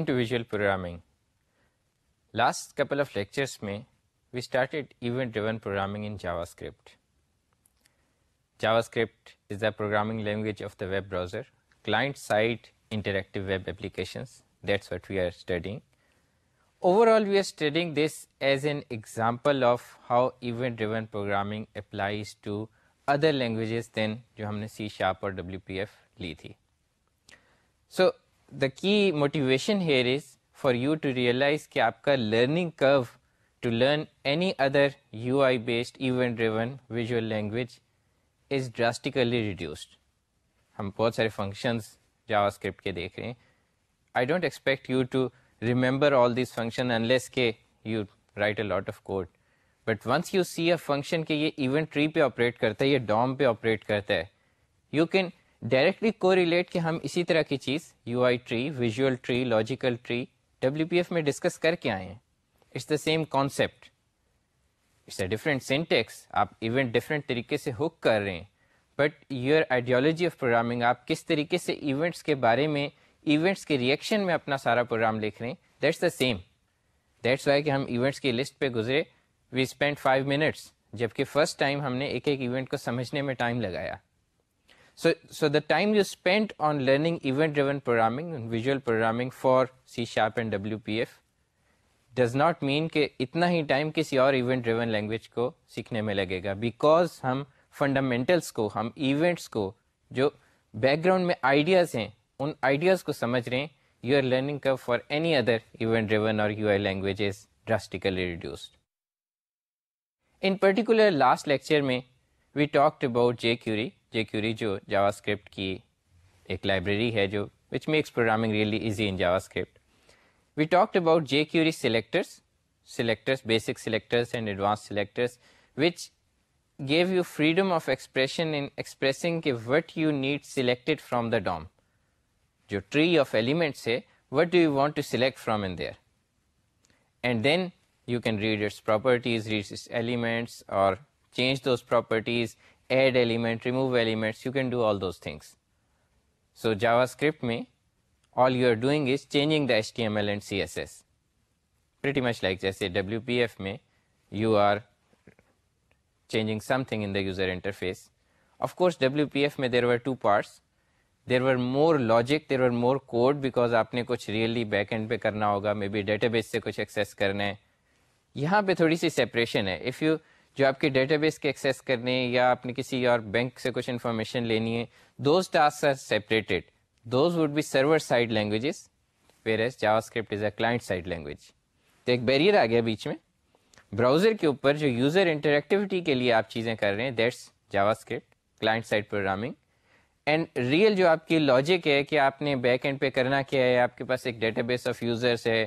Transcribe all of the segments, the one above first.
Welcome to Visual Programming. Last couple of lectures mein we started event-driven programming in JavaScript. JavaScript is the programming language of the web browser, client-side interactive web applications. That's what we are studying. Overall, we are studying this as an example of how event-driven programming applies to other languages than jo humne C# or WPF li thi. So, the key motivation here is for you to realize کہ آپ کا learning curve to learn any other UI based event driven visual language is drastically reduced. ہم بہت سارے functions JavaScript کے دیکھ رہے ہیں I don't expect you to remember all these function unless کے you write a lot of code but once you see a function کہ یہ ایونٹ ٹری پہ آپریٹ کرتا ہے یہ ڈوم پہ آپریٹ کرتا ہے یو کین ڈائریکٹلی کو ریلیٹ کہ ہم اسی طرح کی چیز U I tree visual tree logical tree W P F میں ڈسکس کر کے آئے ہیں۔ It's the same concept it's a different syntax آپ ایونٹ ڈفرینٹ طریقے سے ہک کر رہے ہیں۔ But your ideology of programming آپ کس طریقے سے ایونٹس کے بارے میں ایونٹس کے ریئیکشن میں اپنا سارا پروگرام لکھ رہے ہیں۔ That's the same that's why کہ ہم ایونٹس کی لسٹ پہ گزرے۔ وی اسپینڈ فائیو منٹس جبکہ فرسٹ ٹائم ہم نے ایک ایک ایونٹ کو سمجھنے میں ٹائم لگایا۔ So, so the time you spent on learning event-driven programming and visual programming for C# and WPF does not mean کہ اتنا ہی ٹائم کسی اور ایونٹ ڈریون لینگویج کو سیکھنے میں لگے گا بیکاز ہم فنڈامنٹلس کو ہم ایونٹس کو جو بیک گراؤنڈ میں آئیڈیاز ہیں ان آئیڈیاز کو سمجھ رہے ہیں یو آر لرننگ کا for any other event driven اور U I language is drastically reduced in particular last lecture میں we talked about jQuery jQuery جو جاوا اسکرپٹ کی ایک لائبریری ہے جو which makes programming really easy in JavaScript we talked about jQuery selectors selectors basic selectors and advance selectors which give you freedom of expression in expressing کہ what you need selected from the DOM جو tree of elements ہے what do you want to select from in there and then you can read its properties read its elements اور change those properties add element remove elements you can do all those things so JavaScript میں all you are doing is changing the H T M L and C S S pretty much like جیسے W P F میں you are changing something in the user interface of course W P F میں there were two parts there were more logic there were more code because آپ نے کچھ really back end پہ کرنا ہوگا may be data base سے کچھ access کرنا ہے یہاں پہ تھوڑی سی سیپریشن ہے اف یو جو آپ کے ڈیٹا بیس کے ایکسیس کرنے یا اپنے کسی اور بینک سے کچھ انفارمیشن لینی ہے those task are separated those would be server side languages whereas JavaScript is a client side language تو ایک بیریئر آ گیا بیچ میں. براؤزر کے اوپر جو یوزر انٹریکٹیوٹی کے لیے آپ چیزیں کر رہے ہیں that's JavaScript client side programming and real جو آپ کی لاجک ہے کہ آپ نے بیک اینڈ پہ کرنا کیا ہے، آپ کے پاس ایک ڈیٹا بیس آف یوزرس ہے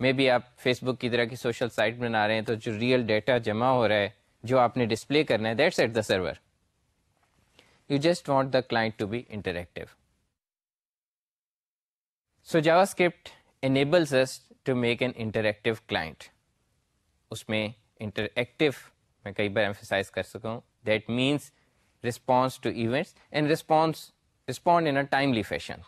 مے بی آپ فیس بک کی طرح کی سوشل سائٹ بنا رہے ہیں تو جو ریئل ڈیٹا جمع ہو رہا ہے جو آپ نے ڈسپلے کرنا ہے that's at the server you just want the client to be interactive so JavaScript enables us to make an interactive client اس میں انٹریکٹیو میں کئی بار ایمفیسائز کر سکا ہوں that means response to events and response respond in a timely fashion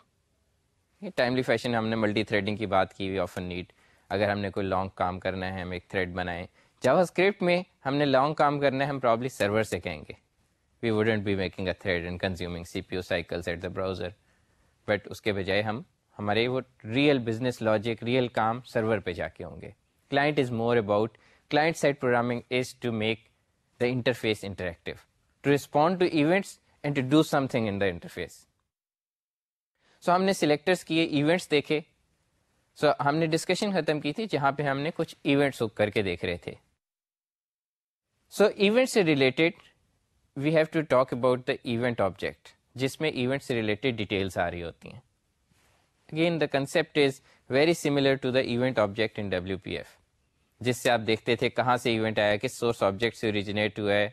timely fashion ہم نے multithreading کی بات کی ہوئی آفن نیڈ اگر ہم نے کوئی لانگ کام کرنا ہے ہم ایک تھریڈ بنائیں جاوا اسکرپٹ میں ہم نے لانگ کام کرنا ہے، ہم پرابلی سرور سے کہیں گے۔ We wouldn't be making a thread and consuming C P U cycles at the browser but اس کے بجائے ہم ہمارے وہ ریئل بزنس لاجک ریئل کام سرور پہ جا کے ہوں گے۔ Client is more about client side programming is to make the interface interactive to respond to events and to do something in the interface so ہم نے سلیکٹرس کیے events دیکھے۔ سو ہم نے ڈسکشن ختم کی تھی، جہاں پہ ہم نے کچھ ایونٹس کر کے دیکھ رہے تھے۔ سو ایونٹ سے related we have to talk about the event object جس میں ایونٹ سے ریلیٹڈ ڈیٹیلس آ رہی ہوتی ہیں۔ Again the concept is very similar to the event object in W P F جس سے آپ دیکھتے تھے کہاں سے ایونٹ آیا، کس سورس آبجیکٹ سے اوریجنیٹ ہوا ہے،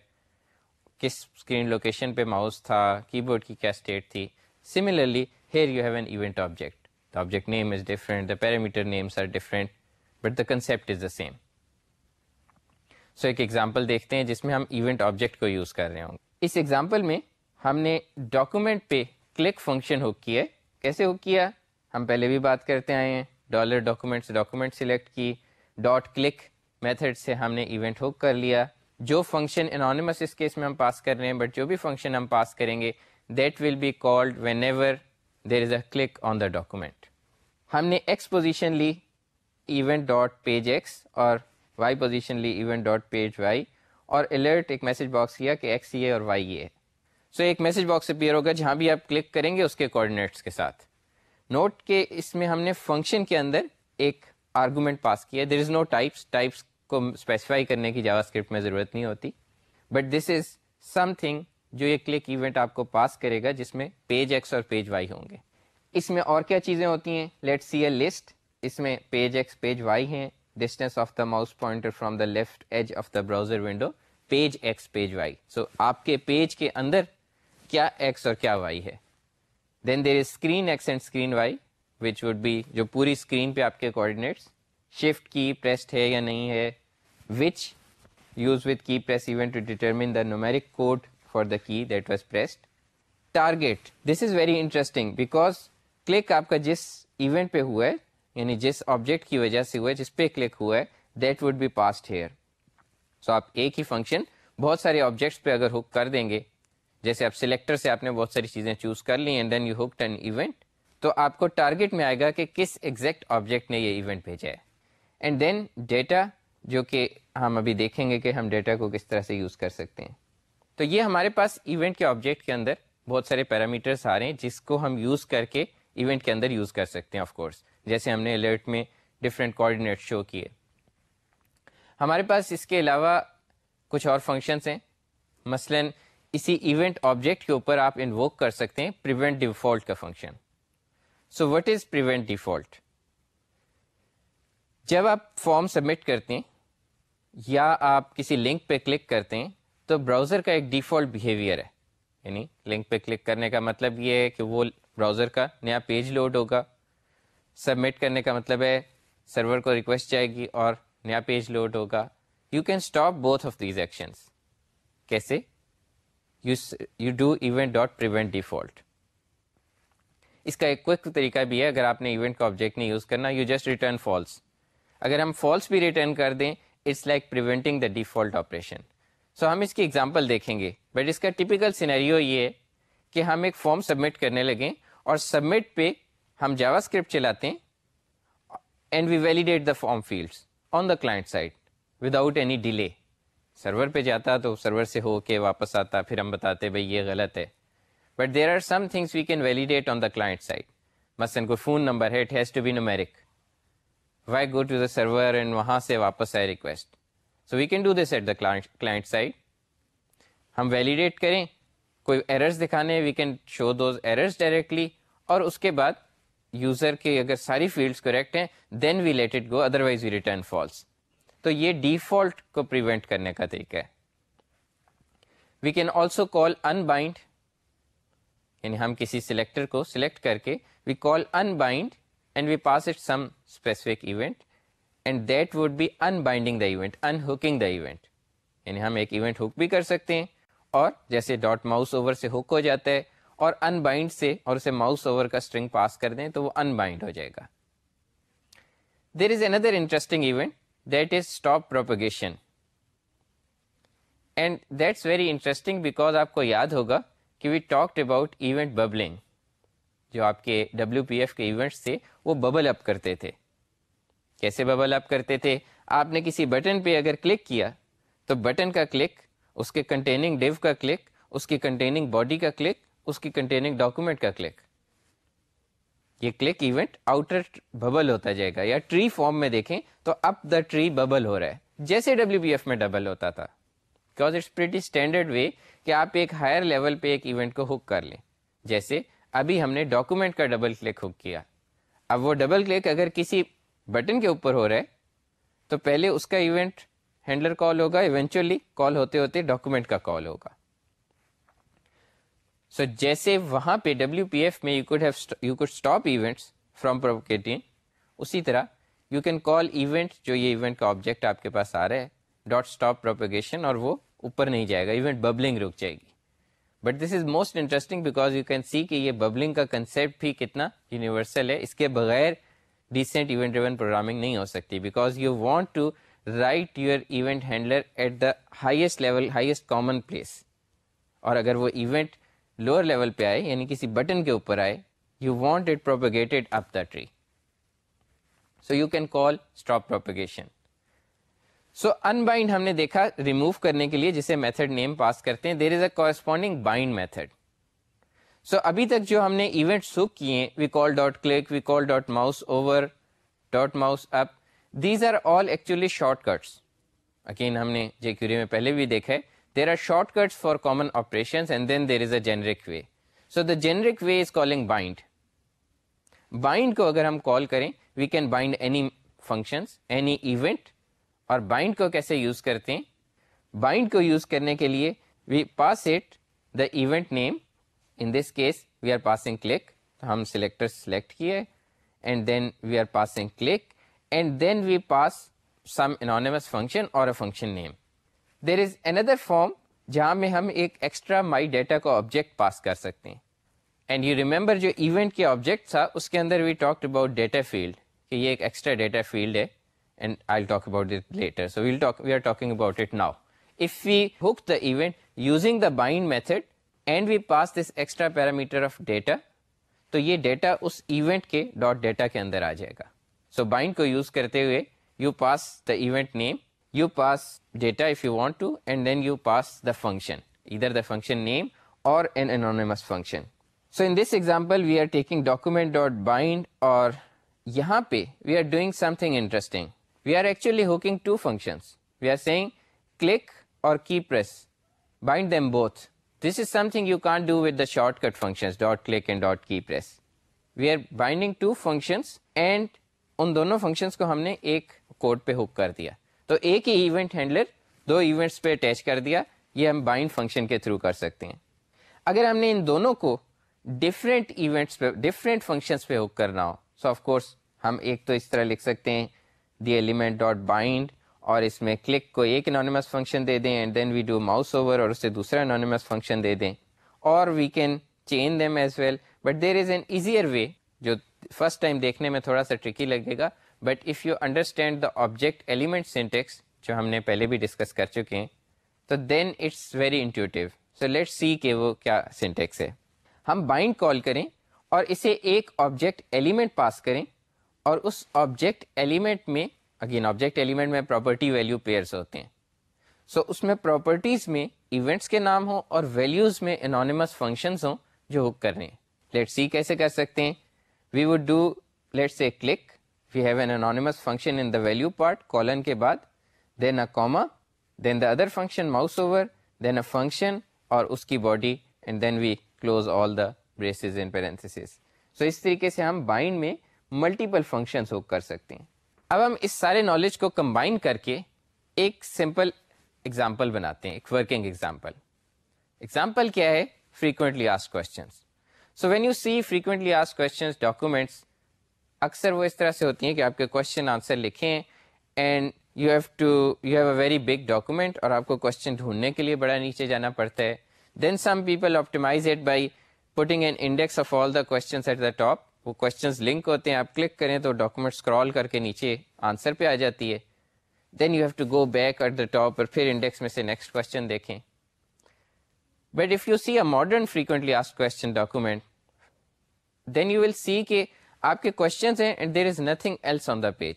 کس اسکرین لوکیشن پہ ماؤس تھا کی بورڈ کی کیا اسٹیٹ تھی۔ Similarly here you have an event object the object name is different the parameter names are different but the concept is the same so ایک example دیکھتے ہیں جس میں ہم ایونٹ آبجیکٹ کو یوز کر رہے ہوں اس ایگزامپل میں ہم نے ڈاکومنٹ پہ کلک فنکشن ہک کیا ہے۔ کیسے ہک کیا؟ ہم پہلے بھی بات کرتے آئے ہیں۔ ڈالر ڈاکومنٹ سے ڈاکومنٹ سلیکٹ کی۔ ڈاٹ کلک میتھڈ سے ہم نے ایونٹ ہوک کر لیا۔ جو فنکشن انانیمس اس کیس میں ہم پاس کر رہے ہیں بٹ جو بھی فنکشن ہم پاس کریں گے that will be called whenever there is a click on the document ہم نے ایکس پوزیشن لی ایونٹ ڈاٹ پیج ایکس اور وائی پوزیشن لی ایونٹ ڈاٹ پیج وائی اور الرٹ ایک میسج باکس کیا کہ ایکس یہ اور وائی یہ. سو so ایک میسج باکس اپیئر ہوگا جہاں بھی آپ کلک کریں گے اس کے کوآڈینیٹس کے ساتھ. نوٹ کہ اس میں ہم نے فنکشن کے اندر ایک آرگومنٹ پاس کیا. There is no types types کو اسپیسیفائی کرنے کی جاوا اسکرپٹ میں ضرورت نہیں ہوتی. But this is something جو یہ کلک ایونٹ آپ کو پاس کرے گا جس میں پیج ایکس اور پیج وائی ہوں گے. اس میں اور کیا چیزیں ہوتی ہیں؟ لیٹ سی اے لسٹ اس میں پیج ایکس پیج وائی ہیں. Distance of the mouse pointer from the left edge of the browser window page X page Y so آپ کے پیج کے اندر کیا ایکس اور کیا وائی ہے then there is screen X and screen Y which would be جو پوری screen پہ آپ کے کوآڈینیٹس شفٹ کی پریسڈ ہے یا نہیں ہے which use with key press event to determine the numeric code for the key that was pressed target this is very interesting because click آپ کا جس ایونٹ پہ ہوا ہے یعنی جس آبجیکٹ کی وجہ سے ہوا ہے، جس پہ کلک ہوا ہے that would be passed here so آپ ایک ہی فنکشن بہت سارے آبجیکٹس پہ اگر ہک کر دیں گے، جیسے آپ سلیکٹر سے آپ نے بہت ساری چیزیں چوز کر لی and then you hook an event تو آپ کو ٹارگیٹ میں آئے گا کہ کس ایگزیکٹ آبجیکٹ نے یہ ایونٹ بھیجا ہے۔ اینڈ دین ڈیٹا جو کہ ہم ابھی دیکھیں گے کہ ہم ڈیٹا کو کس طرح سے یوز کر سکتے ہیں۔ تو یہ ہمارے پاس ایونٹ کے آبجیکٹ کے اندر بہت سارے پیرامیٹرس آ رہے ہیں، جس کو ہم یوز کر کے ایونٹ کے اندر یوز کر سکتے ہیں آف کورس جیسے ہم نے الرٹ میں ڈفرینٹ کوآڈینیٹ شو کیے۔ ہمارے پاس اس کے علاوہ کچھ اور فنکشنس ہیں۔ مثلا اسی ایونٹ آبجیکٹ کے اوپر آپ انووک کر سکتے ہیں پریونٹ ڈیفالٹ کا function so what is prevent default جب آپ فارم سبمٹ کرتے ہیں یا آپ کسی لنک پہ کلک کرتے ہیں تو براؤزر کا ایک ڈیفالٹ بیہیویئر ہے۔ یعنی لنک پہ کلک کرنے کا مطلب یہ ہے کہ وہ براؤزر کا نیا پیج لوڈ ہوگا۔ سبمٹ کرنے کا مطلب ہے، سرور کو ریکویسٹ جائے گی اور نیا پیج لوڈ ہوگا۔ You can stop both of these actions کیسے؟ You do event dot prevent default اس کا ایک کوئک طریقہ بھی ہے، اگر آپ نے ایونٹ کا آبجیکٹ نہیں یوز کرنا یو جسٹ ریٹرن فالس اگر ہم فالس بھی ریٹرن کر دیں it's like preventing the default operation so ہم اس کی ایگزامپل دیکھیں گے۔ بٹ اس کا ٹیپیکل سینیریو یہ ہے کہ ہم ایک فارم سبمٹ کرنے لگیں اور سبمٹ پہ ہم جاوا اسکرپٹ چلاتے ہیں and we validate the form fields on the client side without any delay server پہ جاتا تو سرور سے ہو کے واپس آتا، پھر ہم بتاتے بھائی یہ غلط ہے۔ But there are some things we can validate on the client side مثلاً کوئی فون نمبر ہے it has to be numeric why go to the server and وہاں سے واپس آئے request so we can do this at the client side ہم validate کریں، کوئی ایررز دکھانے we can show those errors directly اور اس کے بعد یوزر کے اگر ساری فیلڈس کریکٹ ہیں then we let it go otherwise we return false تو یہ ڈیفالٹ کو پریونٹ کرنے کا طریقہ ہے۔ We can also call unbind یعنی ہم کسی سلیکٹر کو سلیکٹ کر کے we call unbind and we pass it some specific event and that would be unbinding the event unhooking the event یعنی ہم ایک ایونٹ ہک بھی کر سکتے ہیں اور جیسے ڈاٹ ماؤس اوور سے ہک ہو جاتا ہے اور ان بائنڈ سے اور اسے ماؤس اوور کا اسٹرنگ پاس کر دیں تو وہ ان بائنڈ ہو جائے گا۔ There is another interesting event that is stop propagation and that's very interesting because آپ کو یاد ہوگا کہ we talked about event bubbling جو آپ کے ڈبلو پی ایف کے ایونٹس تھے وہ ببل اپ کرتے تھے۔ کیسے ببل اپ کرتے تھے؟ آپ نے کسی بٹن پہ اگر کلک کیا تو بٹن کا کلک اس کے کنٹیننگ ڈیو کا کلک اس کی کنٹیننگ باڈی کا کلک اس کی کنٹیننگ ڈاکومنٹ کا کلک یہ کلک ایونٹ آؤٹر ببل ہوتا جائے گا یا ٹری فارم میں دیکھیں تو اپ دا ٹری ببل ہو رہا ہے۔ جیسے ڈبلو بی ایف میں ڈبل ہوتا تھا۔ Because it's pretty standard way کہ آپ ایک ہائر لیول پہ ایک ایونٹ کو ہک کر لیں۔ جیسے ابھی ہم نے ڈاکومنٹ کا ڈبل کلک ہک کیا۔ اب وہ ڈبل کلک اگر کسی بٹن کے اوپر ہو رہا ہے، تو پہلے اس کا ایونٹ ہینڈلر کال ہوگا ایونچولی کال ہوتے ہوتے ڈاکومنٹ کا کال ہوگا۔ سو so, جیسے وہاں پہ ڈبلو پی ایف میں you code you code stop events from propagating اسی طرح یو کین کال ایونٹ جو یہ ایونٹ کا آبجیکٹ آپ کے پاس آ رہا ہے ڈاٹ اسٹاپ پروپیگیشن اور وہ اوپر نہیں جائے گا ایونٹ ببلنگ رک جائے گی. But this is most interesting because you can see کہ یہ ببلنگ کا کنسیپٹ بھی کتنا یونیورسل ہے اس کے بغیر ڈیسنٹ ایونٹ ڈریون پروگرامنگ نہیں ہو سکتی because you want to write your event handler at the highest level highest common place اور اگر وہ ایونٹ لوور لیول پہ آئے یعنی کسی بٹن کے اوپر آئے you want it propagated up the tree so you can call stop propagation so unbind ہم نے دیکھا ریموو کرنے کے لیے جسے میتھڈ نیم پاس کرتے ہیں there is a corresponding bind method so ابھی تک جو ہم نے ایونٹ سک کیے we call dot click we call dot mouse over dot mouse up these are all actually shortcuts again ہم نے جے کیوری میں پہلے بھی دیکھا ہے there are shortcuts for common operation and then there is a generic way so the generic way is calling bind bind کو اگر ہم کال کریں we can bind any functions any event اور بائنڈ کو کیسے یوز کرتے ہیں؟ Bind کو یوز کرنے کے لیے we pass it the event name in this case we are passing click ہم سلیکٹر سلیکٹ کیے and then we are passing click and then we pass some anonymous function اور a function name there is اندر form جہاں میں ہم ایک extra my data کا object pass کر سکتے ہیں۔ اینڈ یو ریمبر جو ایونٹ کے آبجیکٹ تھا، اس کے اندر we talk about data field کہ یہ ایک ایکسٹرا ڈیٹا فیلڈ ہے۔ And I talk about it later so we'll talk we are talking about it now if we hook the event using the bind method and we pass this extra parameter of data تو یہ data اس event کے dot data کے اندر آ جائے گا۔ So so bind کو یوز کرتے ہوئے you pass the event name you pass data if you want to and then you pass the function either the function name or an anonymous function so in this example we are taking document dot bind اور یہاں پہ we are doing something interesting we are actually hooking two functions we are seeing click اور key press bind them both this is something you can't do with the shortcut function dot click and dot key press we are binding to functions and ان دونوں functions کو ہم نے ایک code پہ ہک کر دیا تو ایک ہی ایونٹ ہینڈلر دو ایونٹس پہ اٹیچ کر دیا، یہ ہم بائنڈ فنکشن کے تھرو کر سکتے ہیں۔ اگر ہم نے ان دونوں کو ڈفرینٹ ایونٹس پہ ڈفرینٹ فنکشنس پہ ہک کرنا ہو سو آف کورس ہم ایک تو اس طرح لکھ سکتے ہیں دی ایلیمنٹ ڈاٹ بائنڈ اور اس میں کلک کو ایک انانیمس فنکشن دے دیں and then we do mouse over اور اسے دوسرا انانیمس فنکشن دے دیں۔ اور we can change them as well but there is an easier way جو فرسٹ ٹائم دیکھنے میں تھوڑا سا ٹرکی لگے گا۔ But if you understand the object element syntax جو ہم نے پہلے بھی ڈسکس کر چکے ہیں تو then it's very intuitive so let see کہ وہ کیا سینٹیکس ہے. ہم بائنڈ کال کریں اور اسے ایک آبجیکٹ ایلیمنٹ پاس کریں اور اس آبجیکٹ ایلیمنٹ میں اگین آبجیکٹ ایلیمنٹ میں پراپرٹی ویلیو پیئرس ہوتے ہیں. سو so, اس میں پراپرٹیز میں ایونٹس کے نام ہوں اور ویلیوز میں انانیمس فنکشنز ہوں جو ہک کر رہے ہیں. لیٹ سی کیسے کر سکتے ہیں. We would do let say click we have an anonymous function in the value part colon کے بعد then a comma then the other function mouse over then a function اور اس کی body and then we close all the braces in parenthesis so اس طریقے سے ہم bind میں multiple functions ہو کر سکتے ہیں اب ہم اس سارے نالج کو کمبائن کر کے ایک سمپل ایگزامپل بناتے ہیں ایک ورکنگ ایگزامپل ایگزامپل کیا ہے frequently ask questions so when you C frequently ask questions documents اکثر وہ اس طرح سے ہوتی ہیں کہ آپ کے کوشچن آنسر لکھیں and you have to you have a very big document اور آپ کو کوشچن ڈھونڈنے کے لیے بڑا نیچے جانا پڑتا ہے. Then some people optimize it by putting an index of all the questions at the top وہ کوشچنس لنک ہوتے ہیں. آپ کلک کریں تو ڈاکومنٹ اسکرال کر کے نیچے آنسر پہ آ جاتی ہے. Then you have to go back at the top اور پھر انڈیکس میں سے نیکسٹ کوشچن دیکھیں. But if you see a modern frequently as question document then you will see کہ آپ کے کوشچنس ہیں and there is nothing else on the page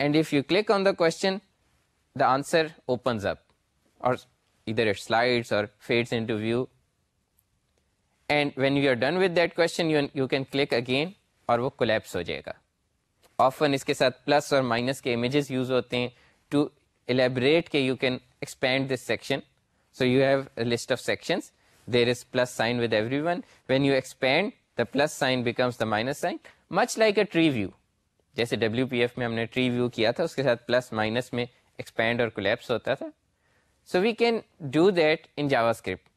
and if you click on the question the answer opens up اور either it slides or fades into view and when you are done with that question you can click again اور وہ collapse ہو جائے گا. Often اس کے ساتھ plus اور مائنس کے امیجز یوز ہوتے ہیں. ٹو ایلیبریٹ کہ you can expand this section so you have list of sections there is plus sign with every one when you expand the plus sign becomes the minus sign much like a tree view. جیسے W P F میں ہم نے tree view کیا تھا، اس کے ساتھ plus minus میں ایکسپینڈ اور کولیپس ہوتا تھا۔ So we can do that in JavaScript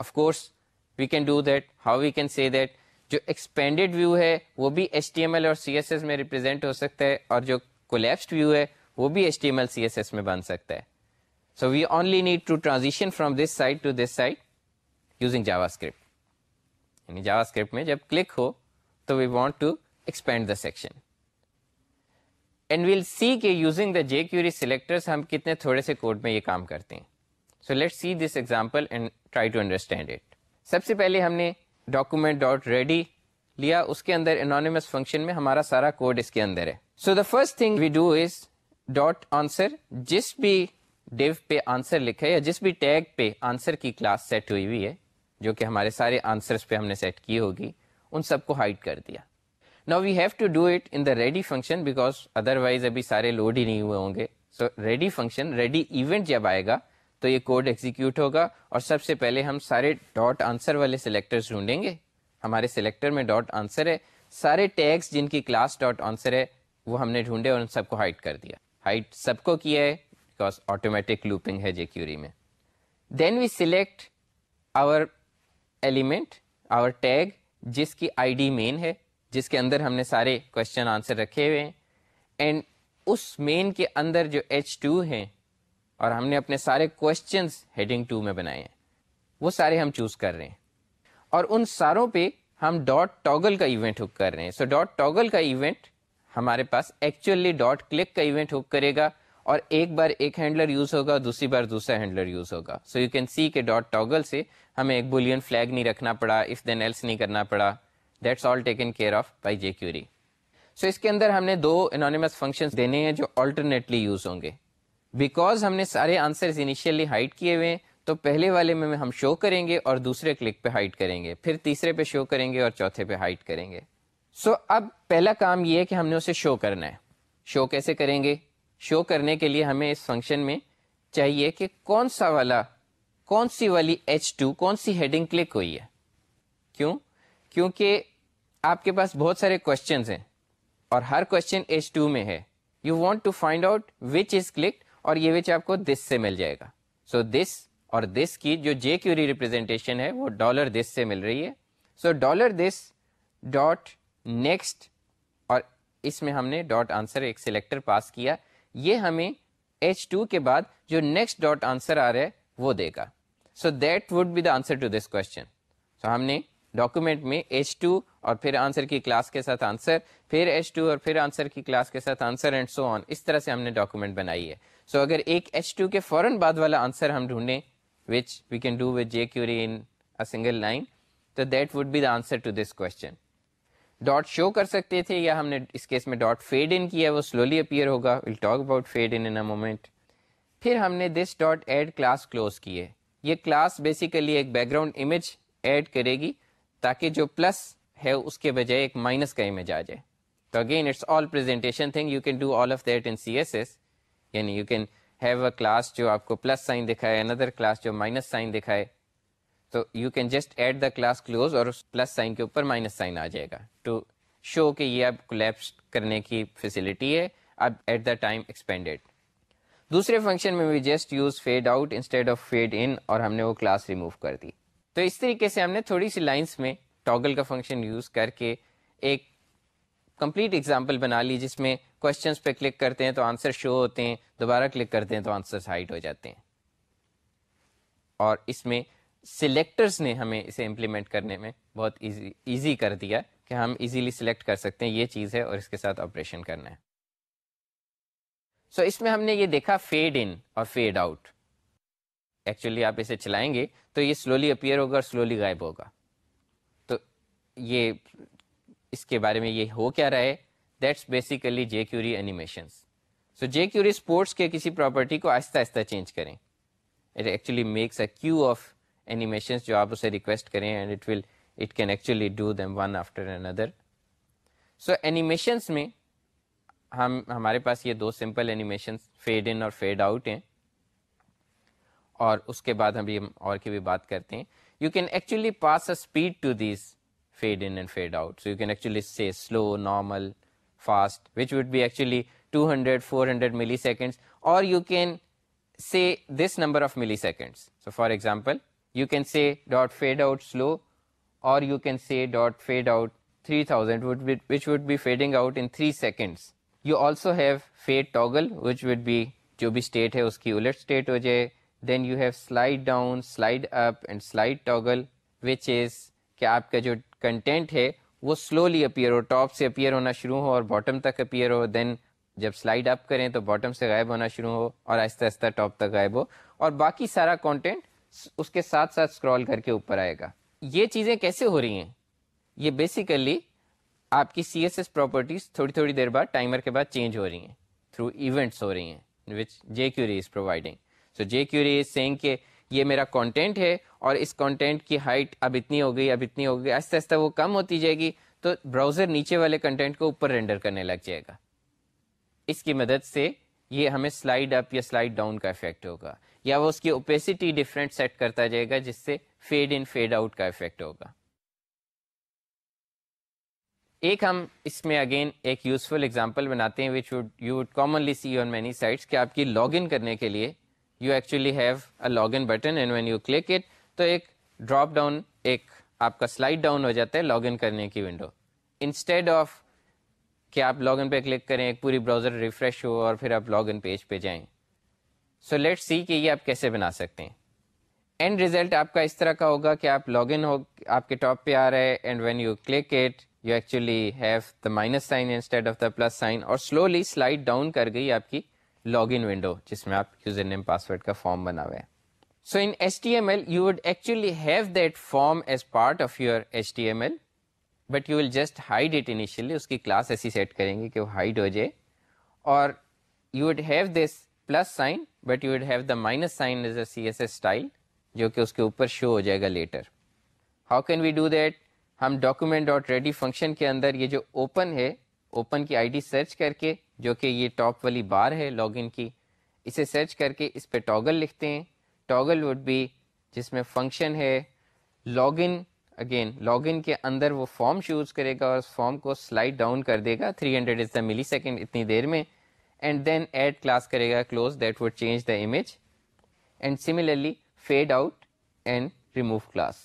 of course we can do that how we can see that جو ایکسپینڈیڈ ویو ہے، وہ بھی ایچ ٹی ایم ایل اور سی ایس ایس میں ریپرزینٹ ہو سکتا ہے، اور جو کولیپسڈ ویو ہے، وہ بھی H T M L C S S میں بن سکتا ہے۔ So we only need to transition from this side to this side using JavaScript یعنی جاوا اسکرپٹ میں جب کلک ہو تو we want to expand the section. And we'll see کہ using the jQuery selectors ہم کتنے تھوڑے سے کوڈ میں یہ کام کرتے ہیں so let see this example and try to understand it سب سے پہلے ہم نے ڈاکومنٹ ڈاٹ ریڈی لیا اس کے اندر انانیمس فنکشن میں ہمارا سارا کوڈ اس کے اندر ہے so the first thing we do is dot answer جس بھی ڈیو پہ آنسر لکھا ہے یا جس بھی ٹیگ پہ آنسر کی کلاس سیٹ ہوئی ہوئی ہے جو کہ ہمارے سارے آنسرس پہ ہم نے سیٹ کی ہوگی ان سب کو ہائڈ کر دیا۔ نا we have to do it in the ready function because otherwise ابھی سارے لوڈ ہی نہیں ہوئے ہوں گے۔ So ready function ready event جب آئے گا تو یہ کوڈ ایگزیکیوٹ ہوگا اور سب سے پہلے ہم سارے ڈاٹ آنسر والے سلیکٹر ڈھونڈیں گے۔ ہمارے سلیکٹر میں ڈاٹ آنسر ہے۔ سارے ٹیگس جن کی کلاس ڈاٹ آنسر ہے، وہ ہم نے ڈھونڈے اور ان سب کو ہائڈ کر دیا۔ ہائڈ سب کو کیا ہے بیکاز آٹومیٹک لوپنگ ہے جے کیوری میں۔ Then we select our element our tag جس کی آئی ڈی مین ہے، جس کے اندر ہم نے سارے کوشچن آنسر رکھے ہوئے ہیں۔ اینڈ اس مین کے اندر جو ایچ ٹو ہیں، اور ہم نے اپنے سارے کوشچنس ہیڈنگ ٹو میں بنائے ہیں۔ وہ سارے ہم چوز کر رہے ہیں۔ اور ان ساروں پہ ہم ڈاٹ ٹاگل کا ایونٹ ہک کر رہے ہیں۔ سو ڈاٹ ٹاگل کا ایونٹ ہمارے پاس ایکچولی ڈاٹ کلک کا ایونٹ ہک کرے گا۔ اور ایک بار ایک ہینڈلر یوز ہوگا دوسری بار دوسرا ہینڈلر یوز ہوگا۔ سو یو کین سی کہ ڈاٹ ٹاگل سے ہمیں ایک بولین فلیگ نہیں رکھنا پڑا اف دین ایلس نہیں کرنا پڑا۔ That's all taken care of by jQuery so اس کے اندر ہم نے دو انانیمس فنکشن دینے ہیں جو آلٹرنیٹلی یوز ہوں گے۔ بیکاز ہم نے سارے آنسر انیشیلی ہائڈ کیے ہوئے ہیں تو پہلے والے میں ہم شو کریں گے اور دوسرے کلک پہ ہائڈ کریں گے۔ پھر تیسرے پہ شو کریں گے اور چوتھے پہ ہائڈ کریں گے۔ سو so, اب پہلا کام یہ ہے کہ ہم نے اسے شو کرنا ہے۔ شو کیسے کریں گے؟ شو کرنے کے لیے ہمیں اس فنکشن میں چاہیے کہ کون سا والا، کون سی والی ایچ ٹو کون سی ہیڈنگ کلک ہوئی ہے؟ کیوں؟ کیونکہ آپ کے پاس بہت سارے کوشچنس ہیں اور ہر کوشچن ایچ ٹو میں ہے۔ You want to find out which is click اور یہ وچ آپ کو دس سے مل جائے گا۔ سو دس اور دس کی جو جے کیوری ریپرزینٹیشن ہے، وہ ڈالر دس سے مل رہی ہے۔ So dollar this dot next اور اس میں ہم نے ڈاٹ آنسر ایک سلیکٹر پاس کیا۔ یہ ہمیں ایچ ٹو کے بعد جو نیکسٹ ڈاٹ آنسر آ رہا ہے وہ دے گا۔ So that would be the answer to this question so ہم نے ڈاکومنٹ میں ایچ ٹو اور پھر آنسر کی کلاس کے ساتھ آنسر پھر ایچ ٹو اور پھر آنسر کی کلاس کے ساتھ آنسر اینڈ سو آن اس طرح سے ہم نے ڈاکومنٹ بنائی ہے۔ سو so اگر ایک ایچ ٹو کے فوراً بعد والا آنسر ہم ڈھونڈیں which we can do with jQuery in single line تو that would be the answer to this question dot show کر سکتے تھے یا ہم نے اس کیس میں ڈاٹ فیڈ ان کیا، وہ سلولی اپیئر ہوگا۔ We'll talk about fade in moment پھر ہم نے this dot add class close کی ہے یہ کلاس بیسیکلی ایک بیک گراؤنڈ امیج ایڈ کرے گی تاکہ جو پلس ہے اس کے بجائے ایک مائنس کا امیج آ جائے۔ تو again it's all presentation thing you can do all of that in C S S یعنی you can have a class جو آپ کو پلس سائن دکھائے اندر کلاس جو مائنس سائن دکھائے۔ تو you can just add the class close اور plus sign کے اوپر مائنس سائن آ جائے گا ٹو شو کہ یہ اب کولیپس کرنے کی فیسلٹی ہے، اب ایٹ دا ٹائم ایکسپینڈیڈ دوسرے فنکشن میں we just use fade out instead of fade in اور ہم نے وہ کلاس ریموو کر دی۔ تو اس طریقے سے ہم نے تھوڑی سی لائنس میں ٹاگل کا فنکشن یوز کر کے ایک کمپلیٹ ایگزامپل بنا لی، جس میں کوشچنس پہ کلک کرتے ہیں تو آنسر شو ہوتے ہیں، دوبارہ کلک کرتے ہیں تو آنسر ہائٹ ہو جاتے ہیں۔ اور اس میں سلیکٹرز نے ہمیں اسے امپلیمنٹ کرنے میں بہت ایزی ایزی کر دیا کہ ہم ایزیلی سلیکٹ کر سکتے ہیں یہ چیز ہے اور اس کے ساتھ آپریشن کرنا ہے۔ سو so, اس میں ہم نے یہ دیکھا فیڈ ان اور فیڈ آؤٹ ایکچولی آپ اسے چلائیں گے تو یہ سلولی اپیئر ہوگا اور سلولی غائب ہوگا۔ تو یہ اس کے بارے میں یہ ہو کیا رہا ہے؟ That's basically jQuery animations so jQuery supports کے کسی پراپرٹی کو آہستہ آہستہ چینج کریں۔ It actually makes a queue of animations جو آپ اسے ریکویسٹ کریں and it will it can actually do them one after another so animations میں ہم، ہمارے پاس یہ دو سمپل اینیمیشن فیڈ ان اور فیڈ آؤٹ ہیں. اور اس کے بعد ہم بھی اور کی بھی بات کرتے ہیں. You can actually pass a speed to these fade in and fade out so you can actually say slow normal fast which would be actually two hundred four hundred milliseconds اور you can say this number of milliseconds so for example you can say dot fade out slow اور you can say dot fade out three thousand which would be fading out in three seconds you also have fade toggle which would be جو بھی state ہے اس کی الٹ state ہو جائے then you have slide down slide up and slide toggle which is کہ آپ کا جو کنٹینٹ ہے، وہ سلولی اپیئر ہو ٹاپ سے اپیئر ہونا شروع ہو اور باٹم تک اپیئر ہو. دین جب سلائڈ اپ کریں تو باٹم سے غائب ہونا شروع ہو اور آہستہ آہستہ ٹاپ تک غائب ہو اور باقی سارا کانٹینٹ اس کے ساتھ ساتھ اسکرول کر کے اوپر آئے گا۔ یہ چیزیں کیسے ہو رہی ہیں؟ یہ بیسیکلی آپ کی سی ایس ایس پراپرٹیز تھوڑی تھوڑی دیر بعد ٹائمر کے بعد چینج ہو رہی ہیں۔ تھرو ایونٹس ہو رہی ہیں which jQuery is providing so jQuery is saying کہ یہ میرا کانٹینٹ ہے اور اس کانٹینٹ کی ہائٹ اب اتنی ہو گئی، اب اتنی ہو گئی، آہستہ آہستہ وہ کم ہوتی جائے گی تو براؤزر نیچے والے کنٹینٹ کو اوپر رینڈر کرنے لگ جائے گا۔ اس کی مدد سے یہ ہمیں سلائڈ اپ یا سلائڈ ڈاؤن کا افیکٹ ہوگا۔ یا وہ اس کی اوپیسٹی ڈفرینٹ سیٹ کرتا جائے گا، جس سے فیڈ ان فیڈ آؤٹ کا افیکٹ ہوگا۔ ایک ہم اس میں اگین ایک یوزفل ایگزامپل بناتے ہیں which would you would commonly see on many sites کہ آپ کی لاگ ان کرنے کے لیے you actually have a log in button and when you click it تو ایک ڈراپ ڈاؤن ایک آپ کا سلائڈ ڈاؤن ہو جاتا ہے لاگ ان کرنے کی ونڈو انسٹیڈ آف کہ آپ لاگ ان پہ کلک کریں، ایک پوری براؤزر ریفریش ہو اور پھر آپ لاگ ان پیج پہ جائیں۔ سو لیٹ سی کہ یہ آپ کیسے بنا سکتے ہیں۔ اینڈ ریزلٹ آپ کا اس طرح کا ہوگا کہ آپ لاگ ان ہو، آپ کے ٹاپ پہ آ رہا ہے and when you click it you actually have the minus sign instead of the plus sign اور سلولی سلائڈ ڈاؤن کر گئی آپ کی لاگ ان ونڈو جس میں آپ یوزر نیم پاسورڈ کا فارم بنا ہوا ہے۔ So in H T M L you would actually have that form as part of your H T M L but you will just hide it initially اس کی class ایسی set کریں گے کہ وہ ہائڈ ہو جائے۔ اور you would have this plus sign but you would have the minus sign as a C S S style جو کہ اس کے اوپر شو ہو جائے گا later how can we do that ہم ڈاکومنٹ ڈاٹ ریڈی فنکشن کے اندر یہ جو اوپن ہے اوپن کی آئی ڈی سرچ کر کے جو کہ یہ ٹاپ والی بار ہے لاگ ان کی اسے سرچ کر کے اس پہ ٹاگل لکھتے ہیں ٹاگل وڈ بی جس میں فنکشن ہے log in again log in کے اندر وہ فارم چوز کرے گا اور اس فارم کو سلائڈ ڈاؤن کر دے گا 300 hundred is the millisecond اتنی دیر میں اینڈ دین ایڈ کلاس کرے گا close that would change the image and similarly fade out and remove class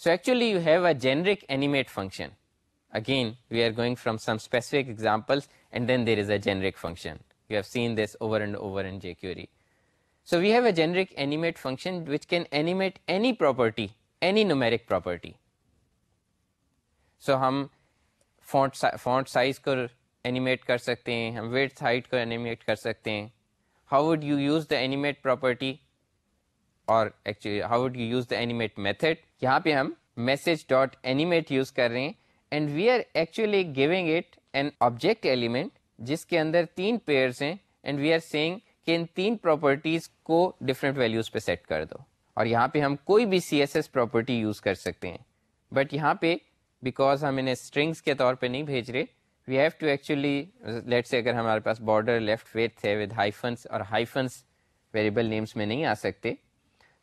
so actually you have a generic animate function again we are going from some specific examples and then there is a generic function you have seen this over and over and jQuery so we have a generic animate function which can animate any property any numeric property so ہم font font size کو animate کر سکتے ہیں، ہم wait height کو animate کر سکتے ہیں۔ How would you use the animate property اور actually how would you use the animate method یہاں پہ ہم میسج ڈاٹ اینیمیٹ یوز کر رہے ہیں۔ And we are actually giving it an object element جس کے اندر تین پیئرس ہیں۔ اینڈ وی آر سینگ کہ ان تین پراپرٹیز کو ڈفرینٹ ویلیوز پہ سیٹ کر دو۔ اور یہاں پہ ہم کوئی بھی C S S property use کر سکتے ہیں۔ بٹ یہاں پہ بیکاز ہم انہیں اسٹرنگس کے طور پہ نہیں بھیج رہے we have to actually let say اگر ہمارے پاس بارڈر لیفٹ ویتھ ہے ود ہائیفنس اور ہائیفنس ویریبل نیمس میں نہیں آ سکتے،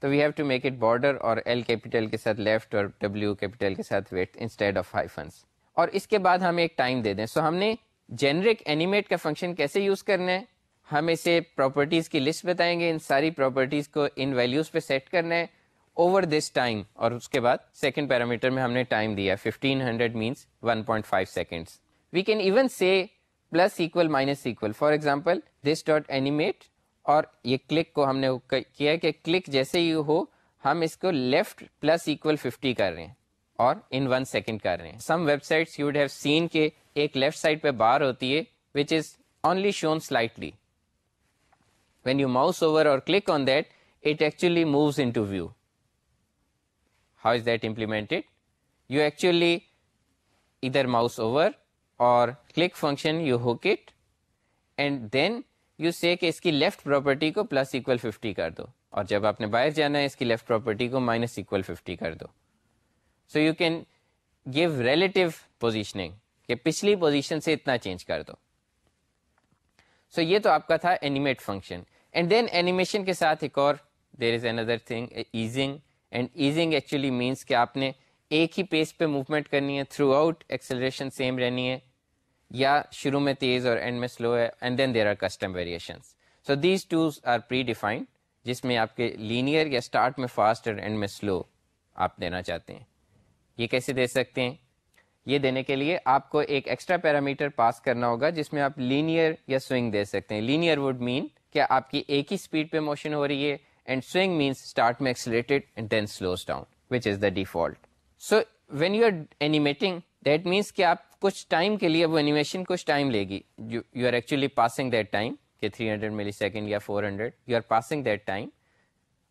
تو we have to make it border اور ایل کیپیٹل کے ساتھ لیفٹ اور ڈبلیو کیپیٹل کے ساتھ ویٹ انسٹیڈ آف ہائیفنس اور اس کے بعد ہمیں ایک ٹائم دے دیں۔ سو ہم نے جنرک اینیمیٹ کا فنکشن کیسے یوز کرنا ہے؟ ہم اسے پراپرٹیز کی لسٹ بتائیں گے، ان ساری پراپرٹیز کو ان ویلیوز پہ سیٹ کرنا ہے۔ اوور دس ٹائم اور اس کے بعد سیکنڈ پیرامیٹر میں ہم نے ٹائم دیا fifteen hundred means one point five seconds we can even see plus equal minus equal for example this dot animate اور یہ کلک کو ہم نے کیا کہ کلک جیسے ہی ہو، ہم اس کو لیفٹ پلس اکول ففٹی کر رہے ہیں اور ان ون سیکنڈ کر رہے ہیں۔ Some websites you have seen کے ایک لیفٹ سائڈ پہ بار ہوتی ہے which is only shown slightly when you mouse over اور click on that it actually moves into view how is that implemented you actually ادھر ماؤس اوور اور click function you hook it and then you say کہ اس کی left property کو plus equal fifty کر دو اور جب آپ نے باہر جانا ہے، اس کی لیفٹ پراپرٹی کو مائنس اکول ففٹی کر دو۔ So you can give relative positioning کہ پچھلی پوزیشن سے اتنا چینج کر دو۔ سو so یہ تو آپ کا تھا animate function and then animation کے ساتھ ایک اور there is another thing easing and easing actually means کہ آپ نے ایک ہی پیس پہ موومنٹ کرنی ہے تھرو آؤٹ ایکسلریشن سیم رہنی ہے۔ یا شروع میں تیز اور اینڈ میں سلو ہے and then there are custom variations so these twos are predefined جس میں آپ کے لینئر یا اسٹارٹ میں فاسٹ اور اینڈ میں سلو آپ دینا چاہتے ہیں. یہ کیسے دے سکتے ہیں؟ یہ دینے کے لیے آپ کو ایک ایکسٹرا پیرامیٹر پاس کرنا ہوگا جس میں آپ لینئر یا سوئنگ دے سکتے ہیں. لینئر وڈ مین کہ آپ کی ایک ہی اسپیڈ پہ موشن ہو رہی ہے اینڈ سوئنگ مینس اسٹارٹ میں accelerated and then slows down which is the default so when you are animating that means کہ آپ کچھ ٹائم کے لیے وہ انیمیشن کچھ ٹائم لے گی. You are actually passing that time کہ 300 ہنڈریڈ ملی سیکنڈ یا 400 hundred you are passing that time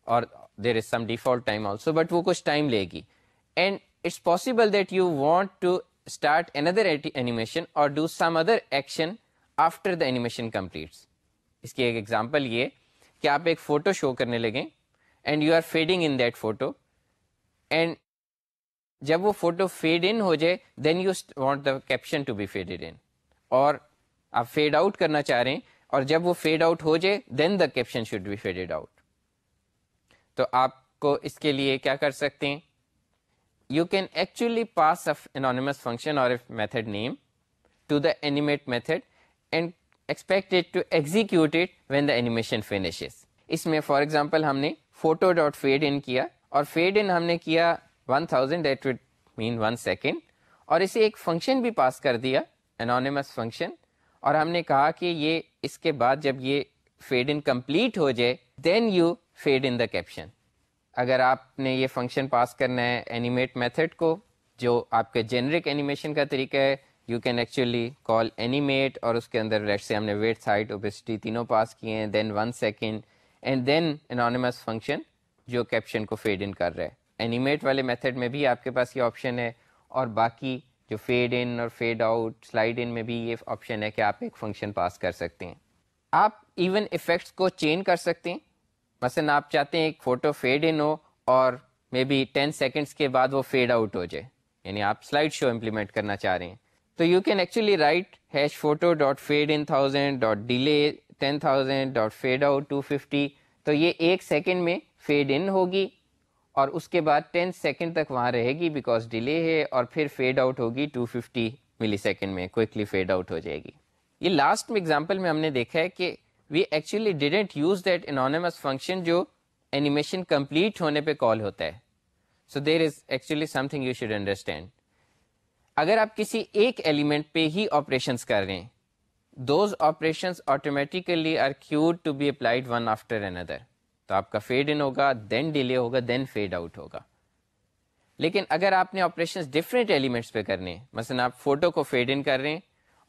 اور there is some default time also but وہ کچھ ٹائم لے گی. And it's possible that you want to start another animation اور do some other action after the animation completes اس کی ایک example یہ کہ آپ ایک فوٹو شو کرنے لگیں and you are fading in that photo and جب وہ فوٹو فیڈ ان ہو جائے then you want the caption to be faded in اور آپ فیڈ آؤٹ کرنا چاہ رہے ہیں، اور جب وہ فیڈ آؤٹ ہو جائے then the caption should be faded out تو آپ کو اس کے لیے کیا کر سکتے ہیں؟ You can actually pass if anonymous function اور method name to the animate method and expect to execute it when the animation finishes اس میں فار ایگزامپل ہم نے فوٹو ڈاٹ فیڈ ان کیا، اور فیڈ ان ہم نے کیا one thousand that would mean one second اور اسے ایک فنکشن بھی پاس کر دیا انانیمس فنکشن اور ہم نے کہا کہ یہ اس کے بعد جب یہ فیڈ ان کمپلیٹ ہو جائے then you fade in the caption اگر آپ نے یہ فنکشن پاس کرنا ہے اینیمیٹ میتھڈ کو، جو آپ کے جنرک اینیمیشن کا طریقہ ہے you can actually call animate اور اس کے اندر ریٹ سے ہم نے ویٹ سائٹ اوبیسٹی تینوں پاس کیے ہیں then one second and then anonymous function جو کیپشن کو فیڈ ان کر رہا ہے. اینیمیٹ والے میتھڈ میں بھی آپ کے پاس یہ آپشن ہے اور باقی جو فیڈ ان اور فیڈ آؤٹ سلائڈ ان میں بھی یہ آپشن ہے کہ آپ ایک فنکشن پاس کر سکتے ہیں۔ آپ ایون افیکٹس کو چینج کر سکتے ہیں۔ مثلا آپ چاہتے ہیں ایک فوٹو فیڈ ان ہو اور مے بی ٹین سیکنڈس کے بعد وہ فیڈ آؤٹ ہو جائے۔ یعنی آپ سلائڈ شو امپلیمنٹ کرنا چاہ رہے ہیں۔ تو you can actually write hash photo dot fade in thousand dot delay ten thousand dot fade out two fifty تو یہ ایک سیکنڈ میں فیڈ ان ہوگی۔ اور اس کے بعد ٹین سیکنڈ تک وہاں رہے گی بیکاز ڈیلے ہے اور پھر فیڈ آؤٹ ہوگی ٹو ففٹی ملی سیکنڈ میں کوئکلی فیڈ آؤٹ ہو جائے گی۔ یہ لاسٹ میں ایگزامپل میں ہم نے دیکھا ہے کہ we actually didn't use that anonymous function جو اینیمیشن کمپلیٹ ہونے پہ کال ہوتا ہے۔ So there is actually something you should understand اگر آپ کسی ایک ایلیمنٹ پہ ہی آپریشنس کر رہے ہیں those operations automatically are queued to be applied one after another تو آپ کا فیڈ ان ہوگا دین ڈیلے ہوگا دین فیڈ آؤٹ ہوگا. لیکن اگر آپ نے آپریشن ڈفرینٹ ایلیمنٹس پہ کرنے ہیں، مثلا آپ فوٹو کو فیڈ ان کر رہے ہیں